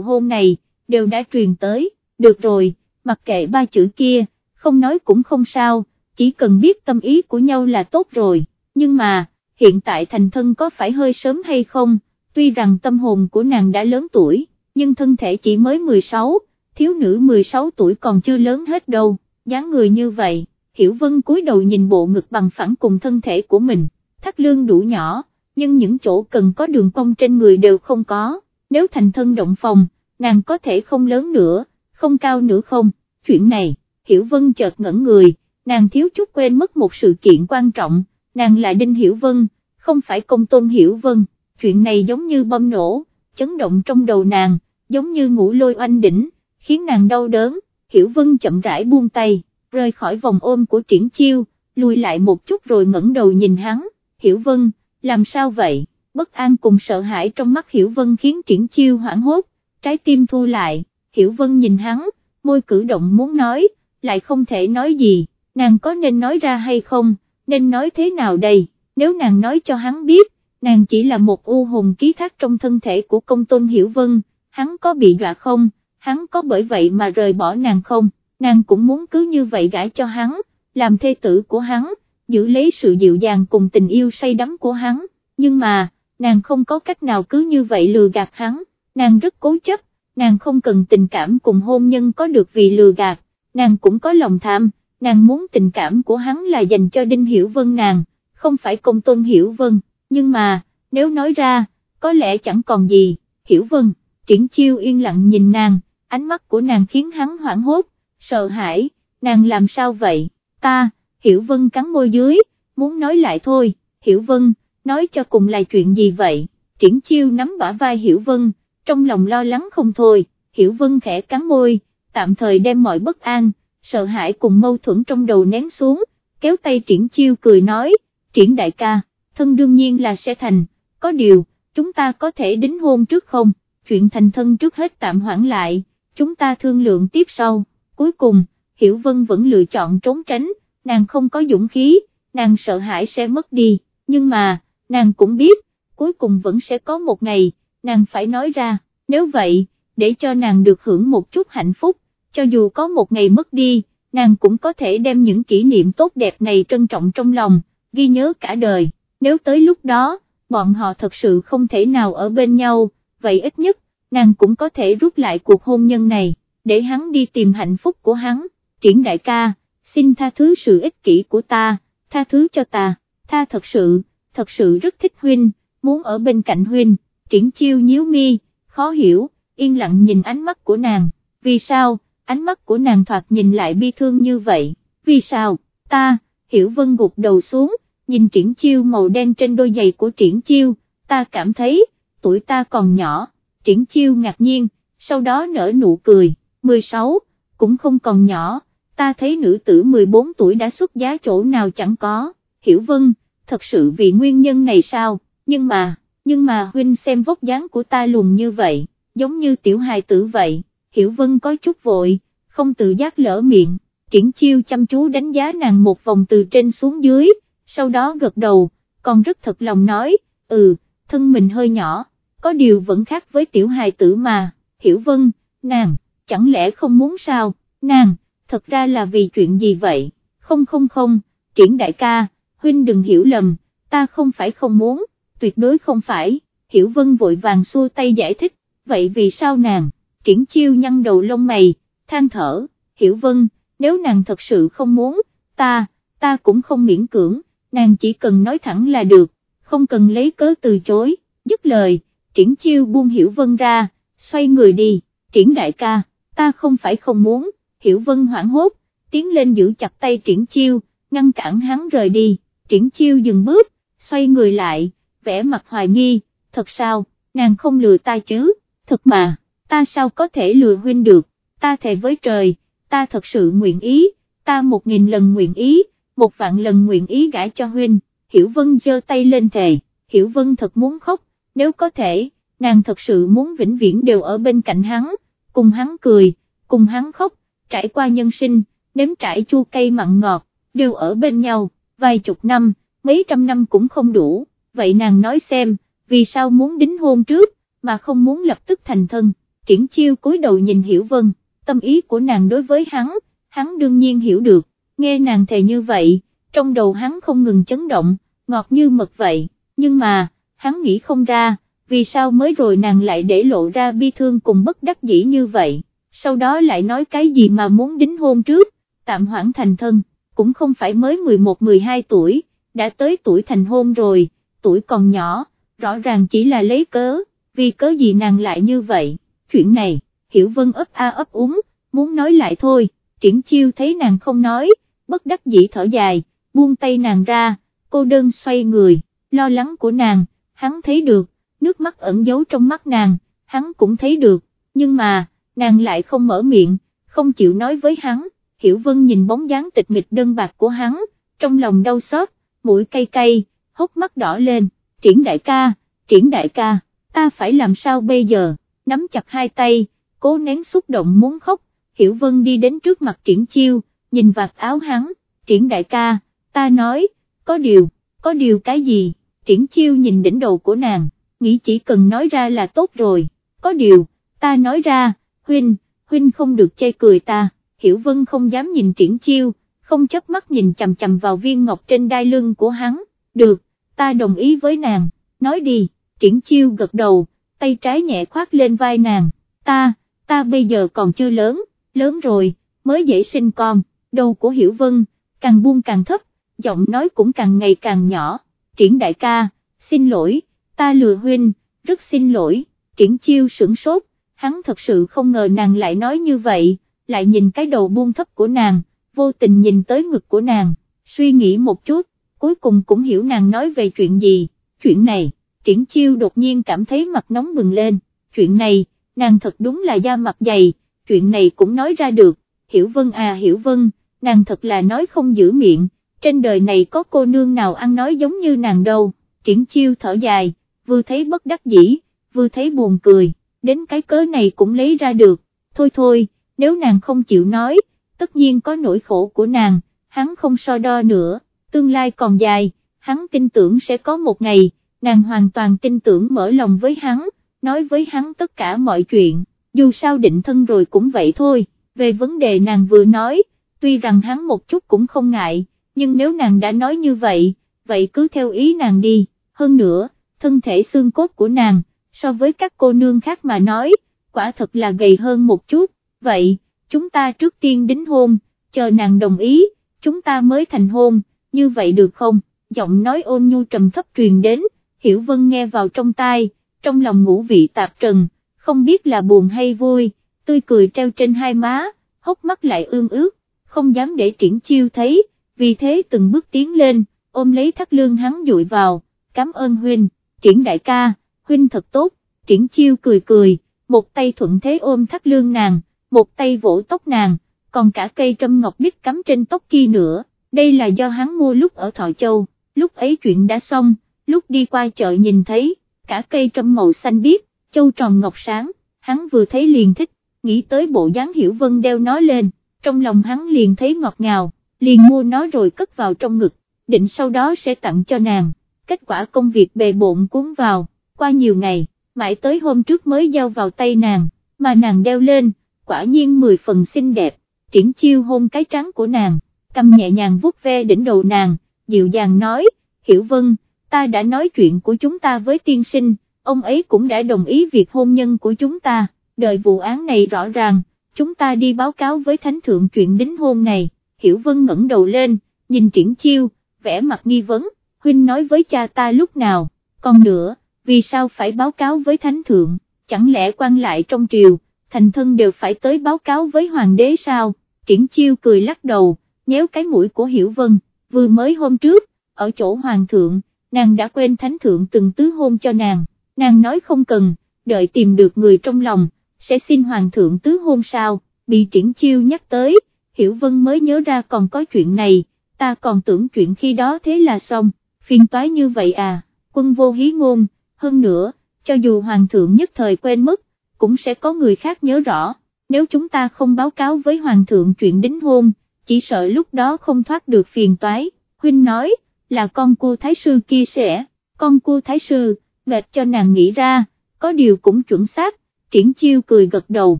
hôn này, đều đã truyền tới, được rồi, mặc kệ ba chữ kia, không nói cũng không sao, chỉ cần biết tâm ý của nhau là tốt rồi, nhưng mà, hiện tại thành thân có phải hơi sớm hay không, tuy rằng tâm hồn của nàng đã lớn tuổi, nhưng thân thể chỉ mới 16, thiếu nữ 16 tuổi còn chưa lớn hết đâu, dáng người như vậy, Hiểu Vân cúi đầu nhìn bộ ngực bằng phẳng cùng thân thể của mình, thắt lương đủ nhỏ, nhưng những chỗ cần có đường cong trên người đều không có, nếu thành thân động phòng, nàng có thể không lớn nữa, không cao nữa không, chuyện này, Hiểu Vân chợt ngẩn người, nàng thiếu chút quên mất một sự kiện quan trọng, nàng là Đinh Hiểu Vân, không phải công tôn Hiểu Vân, chuyện này giống như bom nổ, chấn động trong đầu nàng, giống như ngủ lôi oanh đỉnh, khiến nàng đau đớn, Hiểu Vân chậm rãi buông tay, rời khỏi vòng ôm của triển chiêu, lùi lại một chút rồi ngẩng đầu nhìn hắn, Hiểu Vân, làm sao vậy, bất an cùng sợ hãi trong mắt Hiểu Vân khiến triển chiêu hoảng hốt, trái tim thu lại, Hiểu Vân nhìn hắn, môi cử động muốn nói, lại không thể nói gì, nàng có nên nói ra hay không, nên nói thế nào đây, nếu nàng nói cho hắn biết, nàng chỉ là một u hồn ký thác trong thân thể của công tôn Hiểu Vân, hắn có bị dọa không, hắn có bởi vậy mà rời bỏ nàng không, nàng cũng muốn cứ như vậy gãi cho hắn, làm thê tử của hắn, giữ lấy sự dịu dàng cùng tình yêu say đắm của hắn, nhưng mà, nàng không có cách nào cứ như vậy lừa gạt hắn, nàng rất cố chấp, nàng không cần tình cảm cùng hôn nhân có được vì lừa gạt, nàng cũng có lòng tham, nàng muốn tình cảm của hắn là dành cho Đinh Hiểu Vân nàng, không phải công tôn Hiểu Vân, nhưng mà, nếu nói ra, có lẽ chẳng còn gì, Hiểu Vân, triển chiêu yên lặng nhìn nàng, ánh mắt của nàng khiến hắn hoảng hốt, sợ hãi, nàng làm sao vậy, ta, Hiểu Vân cắn môi dưới, muốn nói lại thôi, Hiểu Vân, nói cho cùng là chuyện gì vậy, triển chiêu nắm bả vai Hiểu Vân, trong lòng lo lắng không thôi, Hiểu Vân khẽ cắn môi, tạm thời đem mọi bất an, sợ hãi cùng mâu thuẫn trong đầu nén xuống, kéo tay triển chiêu cười nói, triển đại ca, thân đương nhiên là sẽ thành, có điều, chúng ta có thể đính hôn trước không, chuyện thành thân trước hết tạm hoãn lại, chúng ta thương lượng tiếp sau, cuối cùng, Hiểu Vân vẫn lựa chọn trốn tránh, nàng không có dũng khí, nàng sợ hãi sẽ mất đi, nhưng mà, nàng cũng biết, cuối cùng vẫn sẽ có một ngày, nàng phải nói ra, nếu vậy, để cho nàng được hưởng một chút hạnh phúc, cho dù có một ngày mất đi, nàng cũng có thể đem những kỷ niệm tốt đẹp này trân trọng trong lòng, ghi nhớ cả đời, nếu tới lúc đó, bọn họ thật sự không thể nào ở bên nhau, vậy ít nhất, nàng cũng có thể rút lại cuộc hôn nhân này, để hắn đi tìm hạnh phúc của hắn, triển đại ca, xin tha thứ sự ích kỷ của ta, tha thứ cho ta, tha thật sự, thật sự rất thích huynh, muốn ở bên cạnh huynh, triển chiêu nhíu mi, khó hiểu, yên lặng nhìn ánh mắt của nàng, vì sao, ánh mắt của nàng thoạt nhìn lại bi thương như vậy, vì sao, ta, hiểu vân gục đầu xuống, nhìn triển chiêu màu đen trên đôi giày của triển chiêu, ta cảm thấy, tuổi ta còn nhỏ, triển chiêu ngạc nhiên, sau đó nở nụ cười, 16, cũng không còn nhỏ, ta thấy nữ tử 14 tuổi đã xuất giá chỗ nào chẳng có, hiểu vân, thật sự vì nguyên nhân này sao, nhưng mà, nhưng mà huynh xem vóc dáng của ta lùn như vậy, giống như tiểu hài tử vậy, hiểu vân có chút vội, không tự giác lỡ miệng, triển chiêu chăm chú đánh giá nàng một vòng từ trên xuống dưới, sau đó gật đầu, còn rất thật lòng nói, ừ, thân mình hơi nhỏ, có điều vẫn khác với tiểu hài tử mà, hiểu vân, nàng, chẳng lẽ không muốn sao, nàng, thật ra là vì chuyện gì vậy, không không không, triển đại ca, huynh đừng hiểu lầm, ta không phải không muốn, tuyệt đối không phải, hiểu vân vội vàng xua tay giải thích, vậy vì sao nàng, triển chiêu nhăn đầu lông mày, than thở, hiểu vân, nếu nàng thật sự không muốn, ta, ta cũng không miễn cưỡng, nàng chỉ cần nói thẳng là được, không cần lấy cớ từ chối, dứt lời, triển chiêu buông hiểu vân ra, xoay người đi, triển đại ca, ta không phải không muốn, hiểu vân hoảng hốt, tiến lên giữ chặt tay triển chiêu, ngăn cản hắn rời đi, triển chiêu dừng bước, xoay người lại, vẽ mặt hoài nghi, thật sao, nàng không lừa ta chứ, thật mà, ta sao có thể lừa huynh được, ta thề với trời, ta thật sự nguyện ý, ta một nghìn lần nguyện ý, một vạn lần nguyện ý gãi cho huynh, Hiểu Vân giơ tay lên thề, Hiểu Vân thật muốn khóc, nếu có thể, nàng thật sự muốn vĩnh viễn đều ở bên cạnh hắn, cùng hắn cười, cùng hắn khóc, trải qua nhân sinh, nếm trải chua cay mặn ngọt, đều ở bên nhau, vài chục năm, mấy trăm năm cũng không đủ, vậy nàng nói xem, vì sao muốn đính hôn trước, mà không muốn lập tức thành thân, triển chiêu cúi đầu nhìn Hiểu Vân, tâm ý của nàng đối với hắn, hắn đương nhiên hiểu được, nghe nàng thề như vậy, trong đầu hắn không ngừng chấn động, ngọt như mật vậy, nhưng mà, hắn nghĩ không ra, vì sao mới rồi nàng lại để lộ ra bi thương cùng bất đắc dĩ như vậy, sau đó lại nói cái gì mà muốn đính hôn trước, tạm hoãn thành thân, cũng không phải mới 11-12 tuổi, đã tới tuổi thành hôn rồi, tuổi còn nhỏ, rõ ràng chỉ là lấy cớ, vì cớ gì nàng lại như vậy, chuyện này, Hiểu Vân ấp a ấp úng, muốn nói lại thôi, triển chiêu thấy nàng không nói, bất đắc dĩ thở dài, buông tay nàng ra, cô đơn xoay người, lo lắng của nàng, hắn thấy được, nước mắt ẩn giấu trong mắt nàng, hắn cũng thấy được, nhưng mà, nàng lại không mở miệng, không chịu nói với hắn, Hiểu Vân nhìn bóng dáng tịch mịch đơn bạc của hắn, trong lòng đau xót, mũi cay cay, hốc mắt đỏ lên, triển đại ca, triển đại ca, ta phải làm sao bây giờ, nắm chặt hai tay, cố nén xúc động muốn khóc, Hiểu Vân đi đến trước mặt triển chiêu, nhìn vạt áo hắn, triển đại ca, ta nói, có điều, có điều cái gì, triển chiêu nhìn đỉnh đầu của nàng, nghĩ chỉ cần nói ra là tốt rồi, có điều, ta nói ra, huynh, huynh không được chê cười ta, Hiểu Vân không dám nhìn triển chiêu, không chớp mắt nhìn chầm chầm vào viên ngọc trên đai lưng của hắn, được, ta đồng ý với nàng, nói đi, triển chiêu gật đầu, tay trái nhẹ khoát lên vai nàng, ta, ta bây giờ còn chưa lớn, lớn rồi, mới dễ sinh con, đầu của Hiểu Vân, càng buông càng thấp, giọng nói cũng càng ngày càng nhỏ, triển đại ca, xin lỗi, ta lừa huynh, rất xin lỗi, triển chiêu sửng sốt, hắn thật sự không ngờ nàng lại nói như vậy, lại nhìn cái đầu buông thấp của nàng, vô tình nhìn tới ngực của nàng, suy nghĩ một chút, cuối cùng cũng hiểu nàng nói về chuyện gì, chuyện này, triển chiêu đột nhiên cảm thấy mặt nóng bừng lên, chuyện này, nàng thật đúng là da mặt dày, chuyện này cũng nói ra được, hiểu vân à hiểu vân, nàng thật là nói không giữ miệng, trên đời này có cô nương nào ăn nói giống như nàng đâu, triển chiêu thở dài, vừa thấy bất đắc dĩ, vừa thấy buồn cười, đến cái cớ này cũng lấy ra được, thôi thôi, nếu nàng không chịu nói, tất nhiên có nỗi khổ của nàng, hắn không so đo nữa, tương lai còn dài, hắn tin tưởng sẽ có một ngày, nàng hoàn toàn tin tưởng mở lòng với hắn, nói với hắn tất cả mọi chuyện, dù sao định thân rồi cũng vậy thôi, về vấn đề nàng vừa nói, tuy rằng hắn một chút cũng không ngại, nhưng nếu nàng đã nói như vậy, vậy cứ theo ý nàng đi, hơn nữa, thân thể xương cốt của nàng, so với các cô nương khác mà nói, quả thật là gầy hơn một chút, vậy, chúng ta trước tiên đính hôn, chờ nàng đồng ý, chúng ta mới thành hôn, như vậy được không, giọng nói ôn nhu trầm thấp truyền đến, Hiểu Vân nghe vào trong tai, trong lòng ngũ vị tạp trần, không biết là buồn hay vui, tươi cười treo trên hai má, hốc mắt lại ương ướt, không dám để triển chiêu thấy, vì thế từng bước tiến lên, ôm lấy thắt lương hắn dụi vào, cảm ơn huynh, triển đại ca, huynh thật tốt, triển chiêu cười cười, một tay thuận thế ôm thắt lương nàng, một tay vỗ tóc nàng, còn cả cây trâm ngọc bích cắm trên tóc kia nữa, đây là do hắn mua lúc ở Thọ Châu, lúc ấy chuyện đã xong, lúc đi qua chợ nhìn thấy, cả cây trâm màu xanh biếc, châu tròn ngọc sáng, hắn vừa thấy liền thích, nghĩ tới bộ dáng hiểu vân đeo nó lên, trong lòng hắn liền thấy ngọt ngào, liền mua nó rồi cất vào trong ngực, định sau đó sẽ tặng cho nàng, kết quả công việc bề bộn cuốn vào, qua nhiều ngày, mãi tới hôm trước mới giao vào tay nàng, mà nàng đeo lên, quả nhiên mười phần xinh đẹp, triển chiêu hôn cái trắng của nàng, cầm nhẹ nhàng vuốt ve đỉnh đầu nàng, dịu dàng nói, hiểu vân, ta đã nói chuyện của chúng ta với tiên sinh, ông ấy cũng đã đồng ý việc hôn nhân của chúng ta, đợi vụ án này rõ ràng, chúng ta đi báo cáo với thánh thượng chuyện đính hôn này, hiểu vân ngẩng đầu lên, nhìn triển chiêu, vẻ mặt nghi vấn, huynh nói với cha ta lúc nào, còn nữa, vì sao phải báo cáo với thánh thượng, chẳng lẽ quan lại trong triều, thành thân đều phải tới báo cáo với hoàng đế sao, triển chiêu cười lắc đầu, nhéo cái mũi của Hiểu Vân, vừa mới hôm trước, ở chỗ hoàng thượng, nàng đã quên thánh thượng từng tứ hôn cho nàng, nàng nói không cần, đợi tìm được người trong lòng, sẽ xin hoàng thượng tứ hôn sao, bị triển chiêu nhắc tới, Hiểu Vân mới nhớ ra còn có chuyện này, ta còn tưởng chuyện khi đó thế là xong, phiền toái như vậy à, quân vô hí ngôn, hơn nữa, cho dù hoàng thượng nhất thời quên mất, cũng sẽ có người khác nhớ rõ, nếu chúng ta không báo cáo với hoàng thượng chuyện đính hôn, chỉ sợ lúc đó không thoát được phiền toái, huynh nói, là con cô thái sư kia sẽ, con cô thái sư, mệt cho nàng nghĩ ra, có điều cũng chuẩn xác, triển chiêu cười gật đầu,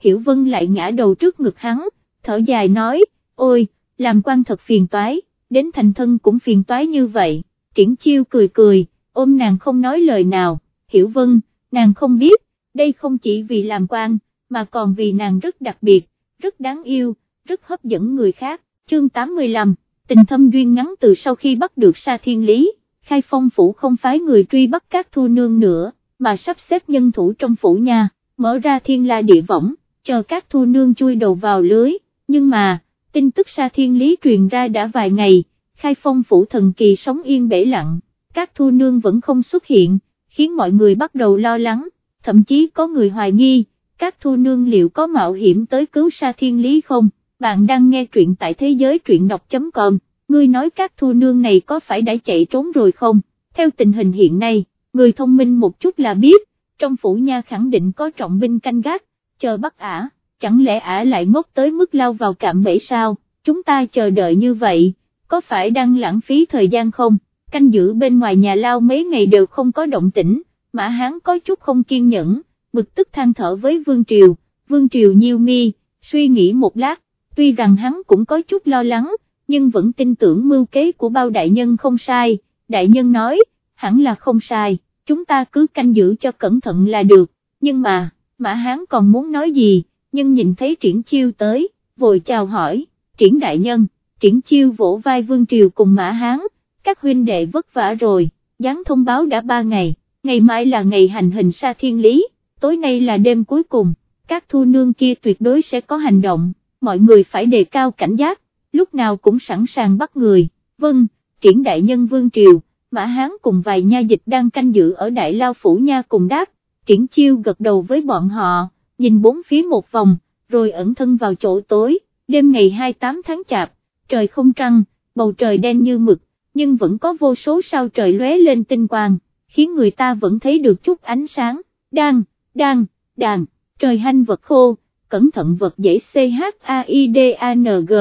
hiểu vân lại ngã đầu trước ngực hắn, thở dài nói, ôi, làm quan thật phiền toái, đến thành thân cũng phiền toái như vậy, triển chiêu cười cười, ôm nàng không nói lời nào, hiểu vân, nàng không biết, đây không chỉ vì làm quan, mà còn vì nàng rất đặc biệt, rất đáng yêu, rất hấp dẫn người khác, chương 85, tình thâm duyên ngắn từ sau khi bắt được Sa Thiên Lý, khai phong phủ không phái người truy bắt các thu nương nữa, mà sắp xếp nhân thủ trong phủ nhà, mở ra thiên la địa võng, chờ các thu nương chui đầu vào lưới, nhưng mà, tin tức Sa Thiên Lý truyền ra đã vài ngày, khai phong phủ thần kỳ sống yên bể lặng, các thu nương vẫn không xuất hiện, khiến mọi người bắt đầu lo lắng, thậm chí có người hoài nghi, các thu nương liệu có mạo hiểm tới cứu Sa Thiên Lý không, bạn đang nghe truyện tại thế giới truyện đọc.com, ngươi nói các thu nương này có phải đã chạy trốn rồi không, theo tình hình hiện nay, người thông minh một chút là biết, trong phủ nha khẳng định có trọng binh canh gác, chờ bắt ả, chẳng lẽ ả lại ngốc tới mức lao vào cạm bẫy sao, chúng ta chờ đợi như vậy, có phải đang lãng phí thời gian không, canh giữ bên ngoài nhà lao mấy ngày đều không có động tĩnh, mã hán có chút không kiên nhẫn, bực tức than thở với Vương Triều, Vương Triều nhiêu mi, suy nghĩ một lát, tuy rằng hắn cũng có chút lo lắng, nhưng vẫn tin tưởng mưu kế của bao đại nhân không sai, đại nhân nói, hẳn là không sai, chúng ta cứ canh giữ cho cẩn thận là được, nhưng mà, Mã Hán còn muốn nói gì, nhưng nhìn thấy triển chiêu tới, vội chào hỏi, triển đại nhân, triển chiêu vỗ vai Vương Triều cùng Mã Hán, các huynh đệ vất vả rồi, dán thông báo đã ba ngày, ngày mai là ngày hành hình sa thiên lý, tối nay là đêm cuối cùng, các thu nương kia tuyệt đối sẽ có hành động, mọi người phải đề cao cảnh giác, lúc nào cũng sẵn sàng bắt người, vâng, triển đại nhân Vương Triều, Mã Hán cùng vài nha dịch đang canh giữ ở Đại Lao Phủ Nha cùng đáp, triển chiêu gật đầu với bọn họ, nhìn bốn phía một vòng, rồi ẩn thân vào chỗ tối, đêm ngày 28 tháng chạp, trời không trăng, bầu trời đen như mực, nhưng vẫn có vô số sao trời lóe lên tinh quang, khiến người ta vẫn thấy được chút ánh sáng, đang, đang, đàn, trời hanh vật khô, cẩn thận vật dễ C-H-A-I-D-A-N-G,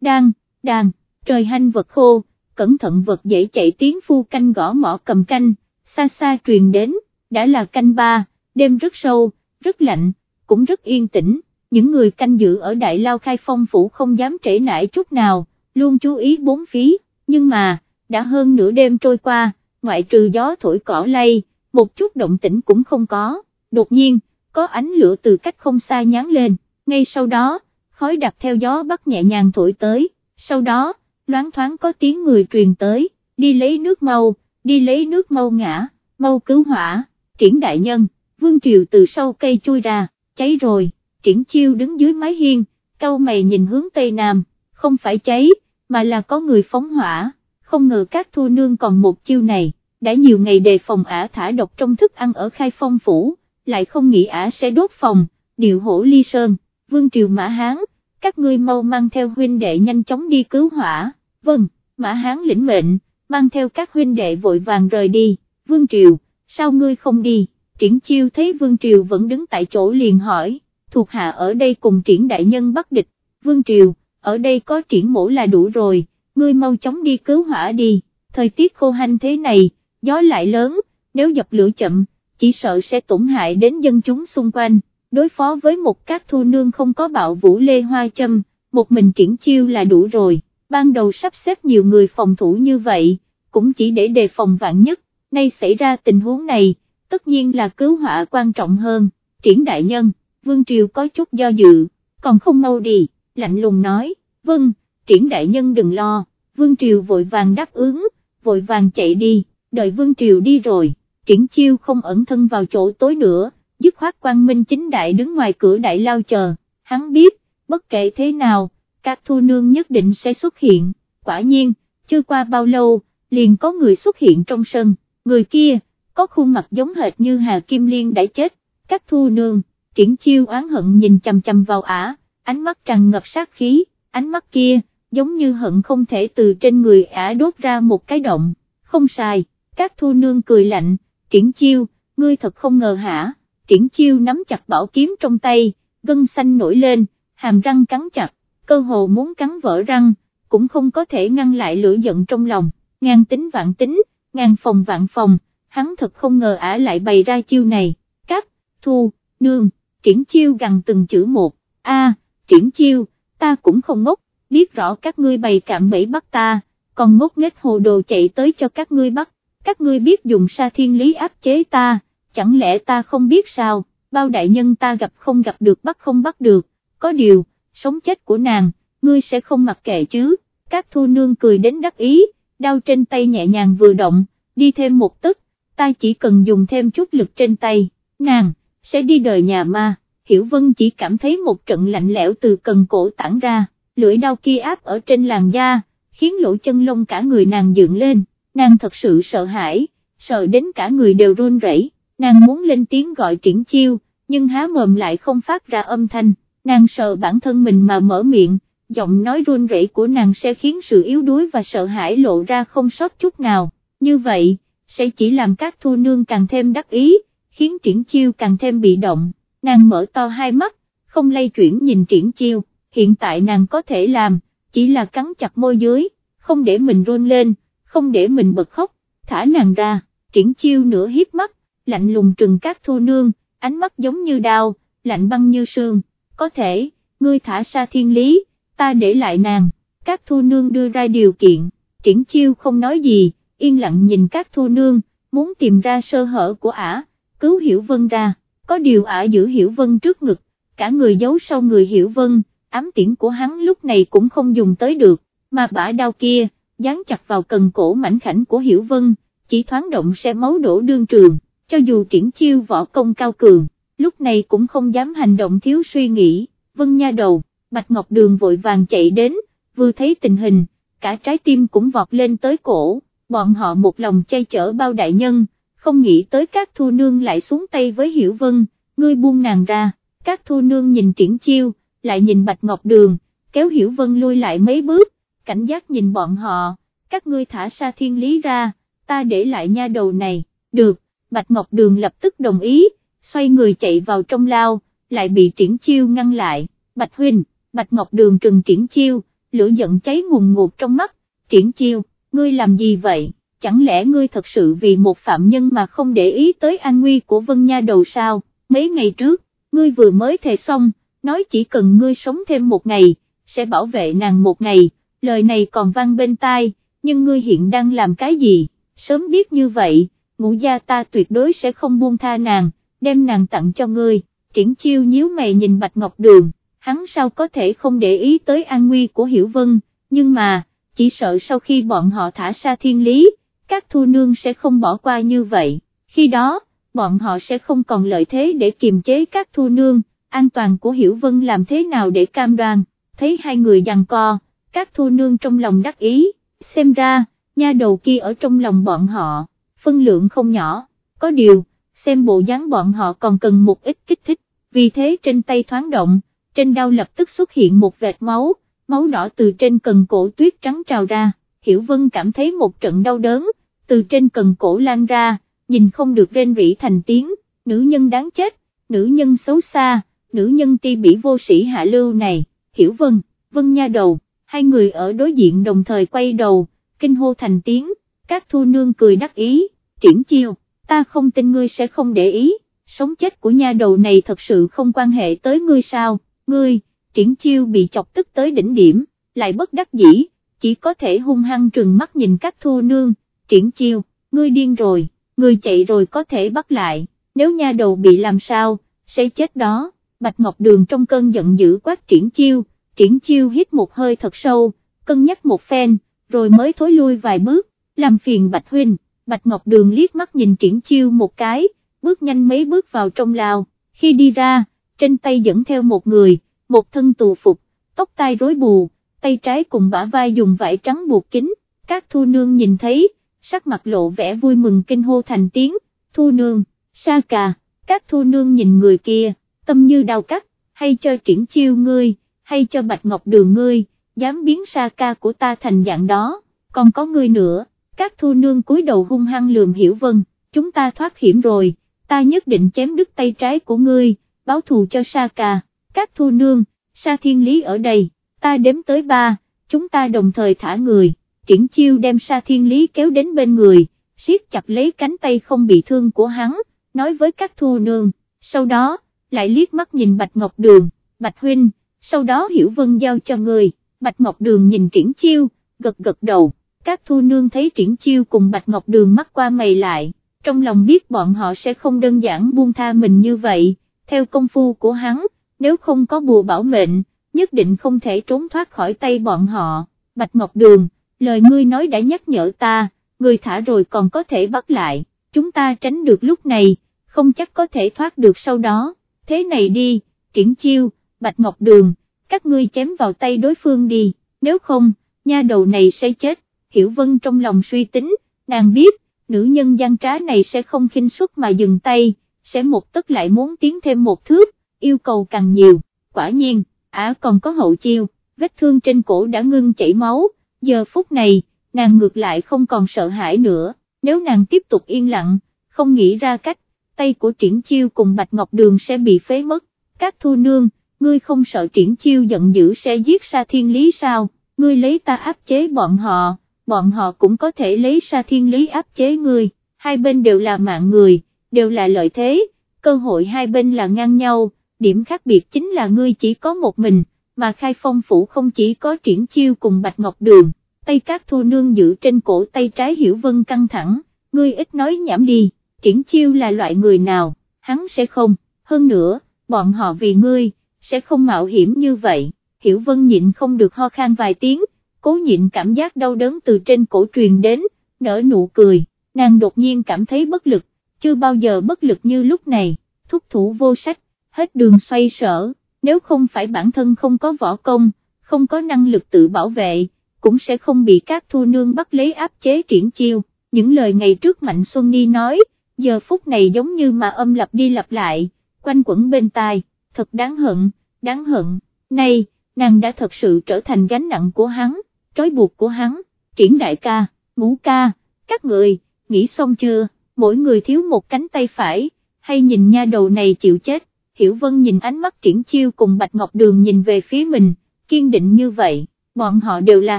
đang, đàn, trời hanh vật khô, cẩn thận vật dễ chạy tiếng phu canh gõ mỏ cầm canh, xa xa truyền đến, đã là canh ba, đêm rất sâu, rất lạnh, cũng rất yên tĩnh, những người canh giữ ở Đại Lao Khai Phong Phủ không dám trễ nải chút nào, luôn chú ý bốn phí, nhưng mà, đã hơn nửa đêm trôi qua, ngoại trừ gió thổi cỏ lay, một chút động tĩnh cũng không có, đột nhiên, có ánh lửa từ cách không xa nhán lên, ngay sau đó, khói đặc theo gió bắt nhẹ nhàng thổi tới, sau đó, loáng thoáng có tiếng người truyền tới, đi lấy nước mau, đi lấy nước mau ngã, mau cứu hỏa, triển đại nhân, vương triều từ sau cây chui ra, cháy rồi, triển chiêu đứng dưới mái hiên, cau mày nhìn hướng tây nam, không phải cháy, mà là có người phóng hỏa, không ngờ các thu nương còn một chiêu này, đã nhiều ngày đề phòng ả thả độc trong thức ăn ở khai phong phủ, lại không nghĩ ả sẽ đốt phòng, điệu hổ ly sơn, vương triều mã hán, các ngươi mau mang theo huynh đệ nhanh chóng đi cứu hỏa, vâng, mã hán lĩnh mệnh, mang theo các huynh đệ vội vàng rời đi, vương triều, sao ngươi không đi, triển chiêu thấy vương triều vẫn đứng tại chỗ liền hỏi, thuộc hạ ở đây cùng triển đại nhân bắt địch, vương triều, ở đây có triển mổ là đủ rồi, ngươi mau chóng đi cứu hỏa đi, thời tiết khô hanh thế này, gió lại lớn, nếu dập lửa chậm, chỉ sợ sẽ tổn hại đến dân chúng xung quanh, đối phó với một các thu nương không có bạo vũ lê hoa châm, một mình triển chiêu là đủ rồi, ban đầu sắp xếp nhiều người phòng thủ như vậy, cũng chỉ để đề phòng vạn nhất, nay xảy ra tình huống này, tất nhiên là cứu hỏa quan trọng hơn, triển đại nhân, Vương Triều có chút do dự, còn không mau đi, lạnh lùng nói, vâng, triển đại nhân đừng lo, Vương Triều vội vàng đáp ứng, vội vàng chạy đi, đợi Vương Triều đi rồi, triển chiêu không ẩn thân vào chỗ tối nữa, dứt khoát quang minh chính đại đứng ngoài cửa đại lao chờ, hắn biết, bất kể thế nào, các thu nương nhất định sẽ xuất hiện, quả nhiên, chưa qua bao lâu, liền có người xuất hiện trong sân, người kia, có khuôn mặt giống hệt như Hà Kim Liên đã chết, các thu nương, triển chiêu oán hận nhìn chầm chầm vào ả, ánh mắt tràn ngập sát khí, ánh mắt kia, giống như hận không thể từ trên người ả đốt ra một cái động, không sai, các thu nương cười lạnh, triển chiêu, ngươi thật không ngờ hả, triển chiêu nắm chặt bảo kiếm trong tay, gân xanh nổi lên, hàm răng cắn chặt, cơ hồ muốn cắn vỡ răng, cũng không có thể ngăn lại lửa giận trong lòng, ngàn tính vạn tính, ngàn phòng vạn phòng, hắn thật không ngờ ả lại bày ra chiêu này, cắt, thu, nương, triển chiêu gằn từng chữ một, a, triển chiêu, ta cũng không ngốc, biết rõ các ngươi bày cạm bẫy bắt ta, còn ngốc nghếch hồ đồ chạy tới cho các ngươi bắt, các ngươi biết dùng sa thiên lý áp chế ta, chẳng lẽ ta không biết sao, bao đại nhân ta gặp không gặp được bắt không bắt được, có điều, sống chết của nàng, ngươi sẽ không mặc kệ chứ, các thu nương cười đến đắc ý, đau trên tay nhẹ nhàng vừa động, đi thêm một tức, ta chỉ cần dùng thêm chút lực trên tay, nàng, sẽ đi đời nhà ma, Hiểu Vân chỉ cảm thấy một trận lạnh lẽo từ cần cổ tản ra, lưỡi đau kia áp ở trên làn da, khiến lỗ chân lông cả người nàng dựng lên, nàng thật sự sợ hãi, sợ đến cả người đều run rẩy. nàng muốn lên tiếng gọi triển chiêu, nhưng há mồm lại không phát ra âm thanh, nàng sợ bản thân mình mà mở miệng, giọng nói run rẩy của nàng sẽ khiến sự yếu đuối và sợ hãi lộ ra không sót chút nào, như vậy, sẽ chỉ làm các thu nương càng thêm đắc ý, khiến triển chiêu càng thêm bị động, nàng mở to hai mắt, không lay chuyển nhìn triển chiêu, hiện tại nàng có thể làm, chỉ là cắn chặt môi dưới, không để mình run lên, không để mình bật khóc, thả nàng ra, triển chiêu nửa hiếp mắt, lạnh lùng trừng các thu nương, ánh mắt giống như đao, lạnh băng như sương, có thể, ngươi thả xa thiên lý, ta để lại nàng, các thu nương đưa ra điều kiện, triển chiêu không nói gì, yên lặng nhìn các thu nương, muốn tìm ra sơ hở của ả, cứu Hiểu Vân ra, có điều ả giữ Hiểu Vân trước ngực, cả người giấu sau người Hiểu Vân, ám tiễn của hắn lúc này cũng không dùng tới được, mà bả đao kia, dán chặt vào cần cổ mảnh khảnh của Hiểu Vân, chỉ thoáng động sẽ máu đổ đương trường, cho dù triển chiêu võ công cao cường, lúc này cũng không dám hành động thiếu suy nghĩ, Vân nha đầu, Bạch Ngọc Đường vội vàng chạy đến, vừa thấy tình hình, cả trái tim cũng vọt lên tới cổ, bọn họ một lòng chay chở bao đại nhân, không nghĩ tới các thu nương lại xuống tay với Hiểu Vân, ngươi buông nàng ra, các thu nương nhìn triển chiêu, lại nhìn Bạch Ngọc Đường, kéo Hiểu Vân lui lại mấy bước, cảnh giác nhìn bọn họ, các ngươi thả xa thiên lý ra, ta để lại nha đầu này, được, Bạch Ngọc Đường lập tức đồng ý, xoay người chạy vào trong lao, lại bị triển chiêu ngăn lại, Bạch Huynh, Bạch Ngọc Đường trừng triển chiêu, lửa giận cháy ngùng ngụt trong mắt, triển chiêu, ngươi làm gì vậy, chẳng lẽ ngươi thật sự vì một phạm nhân mà không để ý tới an nguy của Vân Nha đầu sao, mấy ngày trước, ngươi vừa mới thề xong, nói chỉ cần ngươi sống thêm một ngày, sẽ bảo vệ nàng một ngày, lời này còn vang bên tai, nhưng ngươi hiện đang làm cái gì, sớm biết như vậy, ngũ gia ta tuyệt đối sẽ không buông tha nàng, đem nàng tặng cho ngươi, triển chiêu nhíu mày nhìn Bạch Ngọc Đường, hắn sao có thể không để ý tới an nguy của Hiểu Vân, nhưng mà, chỉ sợ sau khi bọn họ thả xa thiên lý, các thu nương sẽ không bỏ qua như vậy, khi đó, bọn họ sẽ không còn lợi thế để kiềm chế các thu nương, an toàn của Hiểu Vân làm thế nào để cam đoan, thấy hai người giằng co, các thu nương trong lòng đắc ý, xem ra, nha đầu kia ở trong lòng bọn họ, phân lượng không nhỏ, có điều, xem bộ dáng bọn họ còn cần một ít kích thích, vì thế trên tay thoáng động, trên đau lập tức xuất hiện một vệt máu, máu đỏ từ trên cần cổ tuyết trắng trào ra, Hiểu Vân cảm thấy một trận đau đớn, từ trên cần cổ lan ra, nhìn không được rên rỉ thành tiếng, nữ nhân đáng chết, nữ nhân xấu xa, nữ nhân ti bỉ vô sĩ hạ lưu này, Hiểu Vân, Vân nha đầu, hai người ở đối diện đồng thời quay đầu, kinh hô thành tiếng, các thu nương cười đắc ý, triển chiêu, ta không tin ngươi sẽ không để ý, sống chết của nha đầu này thật sự không quan hệ tới ngươi sao, ngươi, triển chiêu bị chọc tức tới đỉnh điểm, lại bất đắc dĩ, chỉ có thể hung hăng trừng mắt nhìn các thu nương, triển chiêu, ngươi điên rồi, ngươi chạy rồi có thể bắt lại, nếu nha đầu bị làm sao, sẽ chết đó, Bạch Ngọc Đường trong cơn giận dữ quát triển chiêu, triển chiêu hít một hơi thật sâu, cân nhắc một phen, rồi mới thối lui vài bước, làm phiền Bạch Huynh, Bạch Ngọc Đường liếc mắt nhìn triển chiêu một cái, bước nhanh mấy bước vào trong lao, khi đi ra, trên tay dẫn theo một người, một thân tù phục, tóc tai rối bù, tay trái cùng bả vai dùng vải trắng buộc kín, các thu nương nhìn thấy, sắc mặt lộ vẻ vui mừng kinh hô thành tiếng, thu nương, sa cà, các thu nương nhìn người kia, tâm như đau cắt, hay cho triển chiêu ngươi, hay cho bạch ngọc đường ngươi, dám biến sa ca của ta thành dạng đó, còn có ngươi nữa, các thu nương cúi đầu hung hăng lườm hiểu vân, chúng ta thoát hiểm rồi, ta nhất định chém đứt tay trái của ngươi, báo thù cho sa ca, các thu nương, sa thiên lý ở đây, ta đếm tới ba, chúng ta đồng thời thả người, triển chiêu đem sa thiên lý kéo đến bên người, siết chặt lấy cánh tay không bị thương của hắn, nói với các thu nương, sau đó, lại liếc mắt nhìn Bạch Ngọc Đường, Bạch Huynh, sau đó Hiểu Vân giao cho người, Bạch Ngọc Đường nhìn triển chiêu, gật gật đầu, các thu nương thấy triển chiêu cùng Bạch Ngọc Đường mắt qua mày lại, trong lòng biết bọn họ sẽ không đơn giản buông tha mình như vậy, theo công phu của hắn, nếu không có bùa bảo mệnh, nhất định không thể trốn thoát khỏi tay bọn họ, Bạch Ngọc Đường, lời ngươi nói đã nhắc nhở ta, người thả rồi còn có thể bắt lại, chúng ta tránh được lúc này, không chắc có thể thoát được sau đó, thế này đi, triển chiêu, Bạch Ngọc Đường, các ngươi chém vào tay đối phương đi, nếu không, nha đầu này sẽ chết, Hiểu Vân trong lòng suy tính, nàng biết, nữ nhân gian trá này sẽ không khinh suất mà dừng tay, sẽ một tức lại muốn tiến thêm một thước, yêu cầu càng nhiều, quả nhiên, ả còn có hậu chiêu, vết thương trên cổ đã ngưng chảy máu, giờ phút này, nàng ngược lại không còn sợ hãi nữa, nếu nàng tiếp tục yên lặng, không nghĩ ra cách, tay của triển chiêu cùng Bạch Ngọc Đường sẽ bị phế mất, các thu nương, ngươi không sợ triển chiêu giận dữ sẽ giết sa thiên lý sao, ngươi lấy ta áp chế bọn họ, bọn họ cũng có thể lấy sa thiên lý áp chế ngươi, hai bên đều là mạng người, đều là lợi thế, cơ hội hai bên là ngang nhau, điểm khác biệt chính là ngươi chỉ có một mình, mà khai phong phủ không chỉ có triển chiêu cùng Bạch Ngọc Đường, tay các thu nương giữ trên cổ tay trái hiểu vân căng thẳng, ngươi ít nói nhảm đi, triển chiêu là loại người nào, hắn sẽ không, hơn nữa, bọn họ vì ngươi, sẽ không mạo hiểm như vậy, hiểu vân nhịn không được ho khan vài tiếng, cố nhịn cảm giác đau đớn từ trên cổ truyền đến, nở nụ cười, nàng đột nhiên cảm thấy bất lực, chưa bao giờ bất lực như lúc này, thúc thủ vô sách, hết đường xoay sở, nếu không phải bản thân không có võ công, không có năng lực tự bảo vệ, cũng sẽ không bị các thu nương bắt lấy áp chế triển chiêu, những lời ngày trước Mạnh Xuân Ni nói, giờ phút này giống như mà âm lặp đi lặp lại, quanh quẩn bên tai, thật đáng hận, đáng hận, nay, nàng đã thật sự trở thành gánh nặng của hắn, trói buộc của hắn, triển đại ca, ngũ ca, các người, nghĩ xong chưa, mỗi người thiếu một cánh tay phải, hay nhìn nha đầu này chịu chết, Hiểu Vân nhìn ánh mắt triển chiêu cùng Bạch Ngọc Đường nhìn về phía mình, kiên định như vậy, bọn họ đều là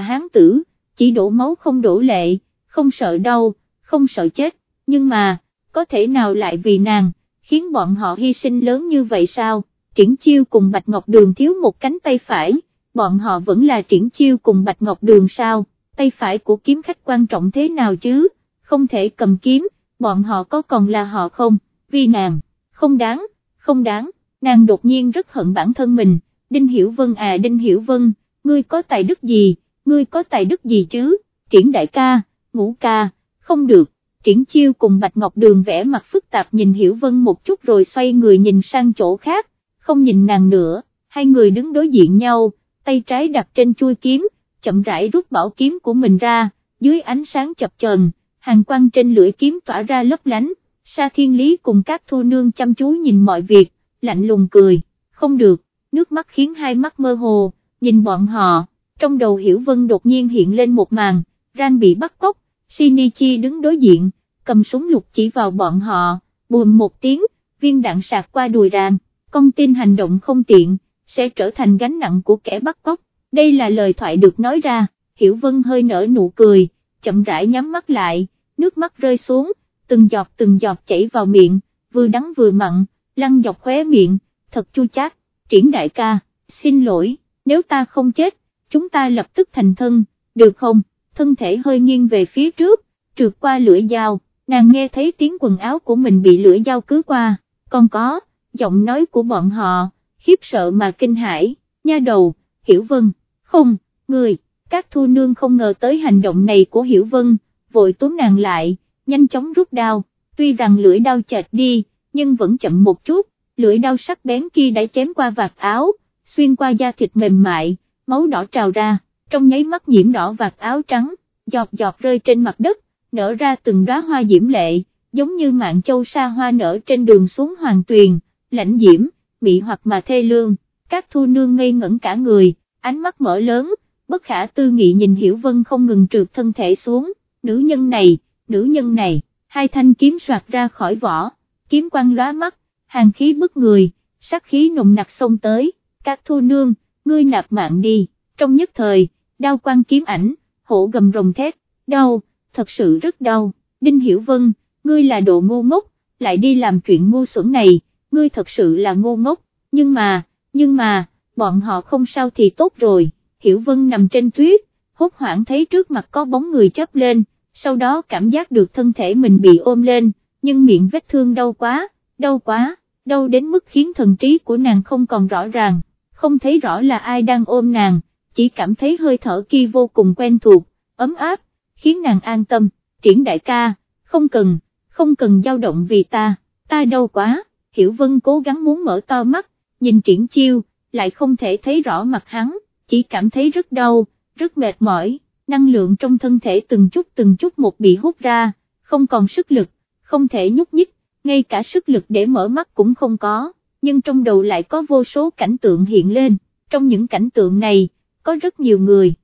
hán tử, chỉ đổ máu không đổ lệ, không sợ đau, không sợ chết, nhưng mà, có thể nào lại vì nàng, khiến bọn họ hy sinh lớn như vậy sao, triển chiêu cùng Bạch Ngọc Đường thiếu một cánh tay phải, bọn họ vẫn là triển chiêu cùng Bạch Ngọc Đường sao, tay phải của kiếm khách quan trọng thế nào chứ, không thể cầm kiếm, bọn họ có còn là họ không, vì nàng, không đáng, không đáng, nàng đột nhiên rất hận bản thân mình, Đinh Hiểu Vân à Đinh Hiểu Vân, ngươi có tài đức gì, ngươi có tài đức gì chứ, triển đại ca, ngũ ca, không được, triển chiêu cùng Bạch Ngọc Đường vẽ mặt phức tạp nhìn Hiểu Vân một chút rồi xoay người nhìn sang chỗ khác, không nhìn nàng nữa, hai người đứng đối diện nhau, tay trái đặt trên chui kiếm, chậm rãi rút bảo kiếm của mình ra, dưới ánh sáng chập chờn, hàng quang trên lưỡi kiếm tỏa ra lấp lánh, Sa Thiên Lý cùng các thu nương chăm chú nhìn mọi việc, lạnh lùng cười, không được, nước mắt khiến hai mắt mơ hồ, nhìn bọn họ, trong đầu Hiểu Vân đột nhiên hiện lên một màn, Ran bị bắt cóc, Shinichi đứng đối diện, cầm súng lục chỉ vào bọn họ, bùm một tiếng, viên đạn sạc qua đùi Ran, con tin hành động không tiện, sẽ trở thành gánh nặng của kẻ bắt cóc, đây là lời thoại được nói ra, Hiểu Vân hơi nở nụ cười, chậm rãi nhắm mắt lại, nước mắt rơi xuống, từng giọt từng giọt chảy vào miệng, vừa đắng vừa mặn, lăn dọc khóe miệng, thật chua chát, triển đại ca, xin lỗi, nếu ta không chết, chúng ta lập tức thành thân, được không, thân thể hơi nghiêng về phía trước, trượt qua lưỡi dao, nàng nghe thấy tiếng quần áo của mình bị lưỡi dao cứ qua, còn có, giọng nói của bọn họ, khiếp sợ mà kinh hãi, nha đầu, hiểu vân, không, người, các thu nương không ngờ tới hành động này của hiểu vân, vội túm nàng lại, nhanh chóng rút đao, tuy rằng lưỡi đao chệch đi, nhưng vẫn chậm một chút, lưỡi đao sắc bén kia đã chém qua vạt áo, xuyên qua da thịt mềm mại, máu đỏ trào ra, trong nháy mắt nhiễm đỏ vạt áo trắng, giọt giọt rơi trên mặt đất, nở ra từng đóa hoa diễm lệ, giống như mạng châu sa hoa nở trên đường xuống hoàng tuyền, lãnh diễm, mị hoặc mà thê lương, các thu nương ngây ngẩn cả người, ánh mắt mở lớn, bất khả tư nghị nhìn Hiểu Vân không ngừng trượt thân thể xuống, nữ nhân này, nữ nhân này, hai thanh kiếm soạt ra khỏi vỏ, kiếm quang lóa mắt, hàng khí bức người, sát khí nồng nặc xông tới, các thu nương, ngươi nạp mạng đi, trong nhất thời, đau quang kiếm ảnh, hổ gầm rồng thét, đau, thật sự rất đau, Đinh Hiểu Vân, ngươi là độ ngu ngốc, lại đi làm chuyện ngu xuẩn này, ngươi thật sự là ngu ngốc, nhưng mà, nhưng mà, bọn họ không sao thì tốt rồi, Hiểu Vân nằm trên tuyết, hốt hoảng thấy trước mặt có bóng người chấp lên, sau đó cảm giác được thân thể mình bị ôm lên, nhưng miệng vết thương đau quá, đau quá, đau đến mức khiến thần trí của nàng không còn rõ ràng, không thấy rõ là ai đang ôm nàng, chỉ cảm thấy hơi thở kia vô cùng quen thuộc, ấm áp, khiến nàng an tâm, triển đại ca, không cần, không cần dao động vì ta, ta đau quá, Hiểu Vân cố gắng muốn mở to mắt, nhìn triển chiêu, lại không thể thấy rõ mặt hắn, chỉ cảm thấy rất đau, rất mệt mỏi, năng lượng trong thân thể từng chút từng chút một bị hút ra, không còn sức lực, không thể nhúc nhích, ngay cả sức lực để mở mắt cũng không có, nhưng trong đầu lại có vô số cảnh tượng hiện lên, trong những cảnh tượng này, có rất nhiều người.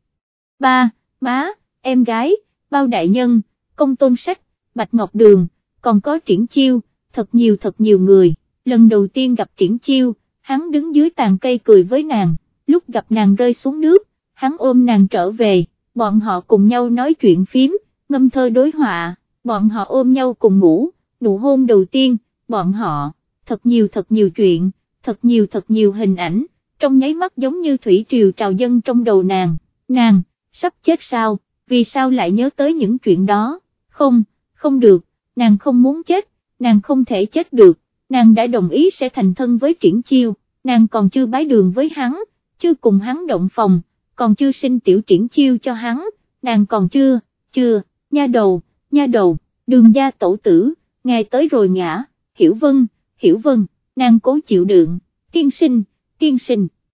Ba, má, em gái, bao đại nhân, công tôn sách, bạch ngọc đường, còn có triển chiêu, thật nhiều thật nhiều người, lần đầu tiên gặp triển chiêu, hắn đứng dưới tàn cây cười với nàng, lúc gặp nàng rơi xuống nước, hắn ôm nàng trở về, bọn họ cùng nhau nói chuyện phím, ngâm thơ đối họa, bọn họ ôm nhau cùng ngủ, nụ hôn đầu tiên, bọn họ, thật nhiều thật nhiều chuyện, thật nhiều thật nhiều hình ảnh, trong nháy mắt giống như thủy triều trào dân trong đầu nàng, nàng, sắp chết sao, vì sao lại nhớ tới những chuyện đó, không, không được, nàng không muốn chết, nàng không thể chết được, nàng đã đồng ý sẽ thành thân với triển chiêu, nàng còn chưa bái đường với hắn, chưa cùng hắn động phòng, còn chưa sinh tiểu triển chiêu cho hắn, nàng còn chưa, chưa, nha đầu, nha đầu, đường gia tổ tử, ngài tới rồi ngã, hiểu vân, hiểu vân, nàng cố chịu đựng, tiên sinh, tiên sinh.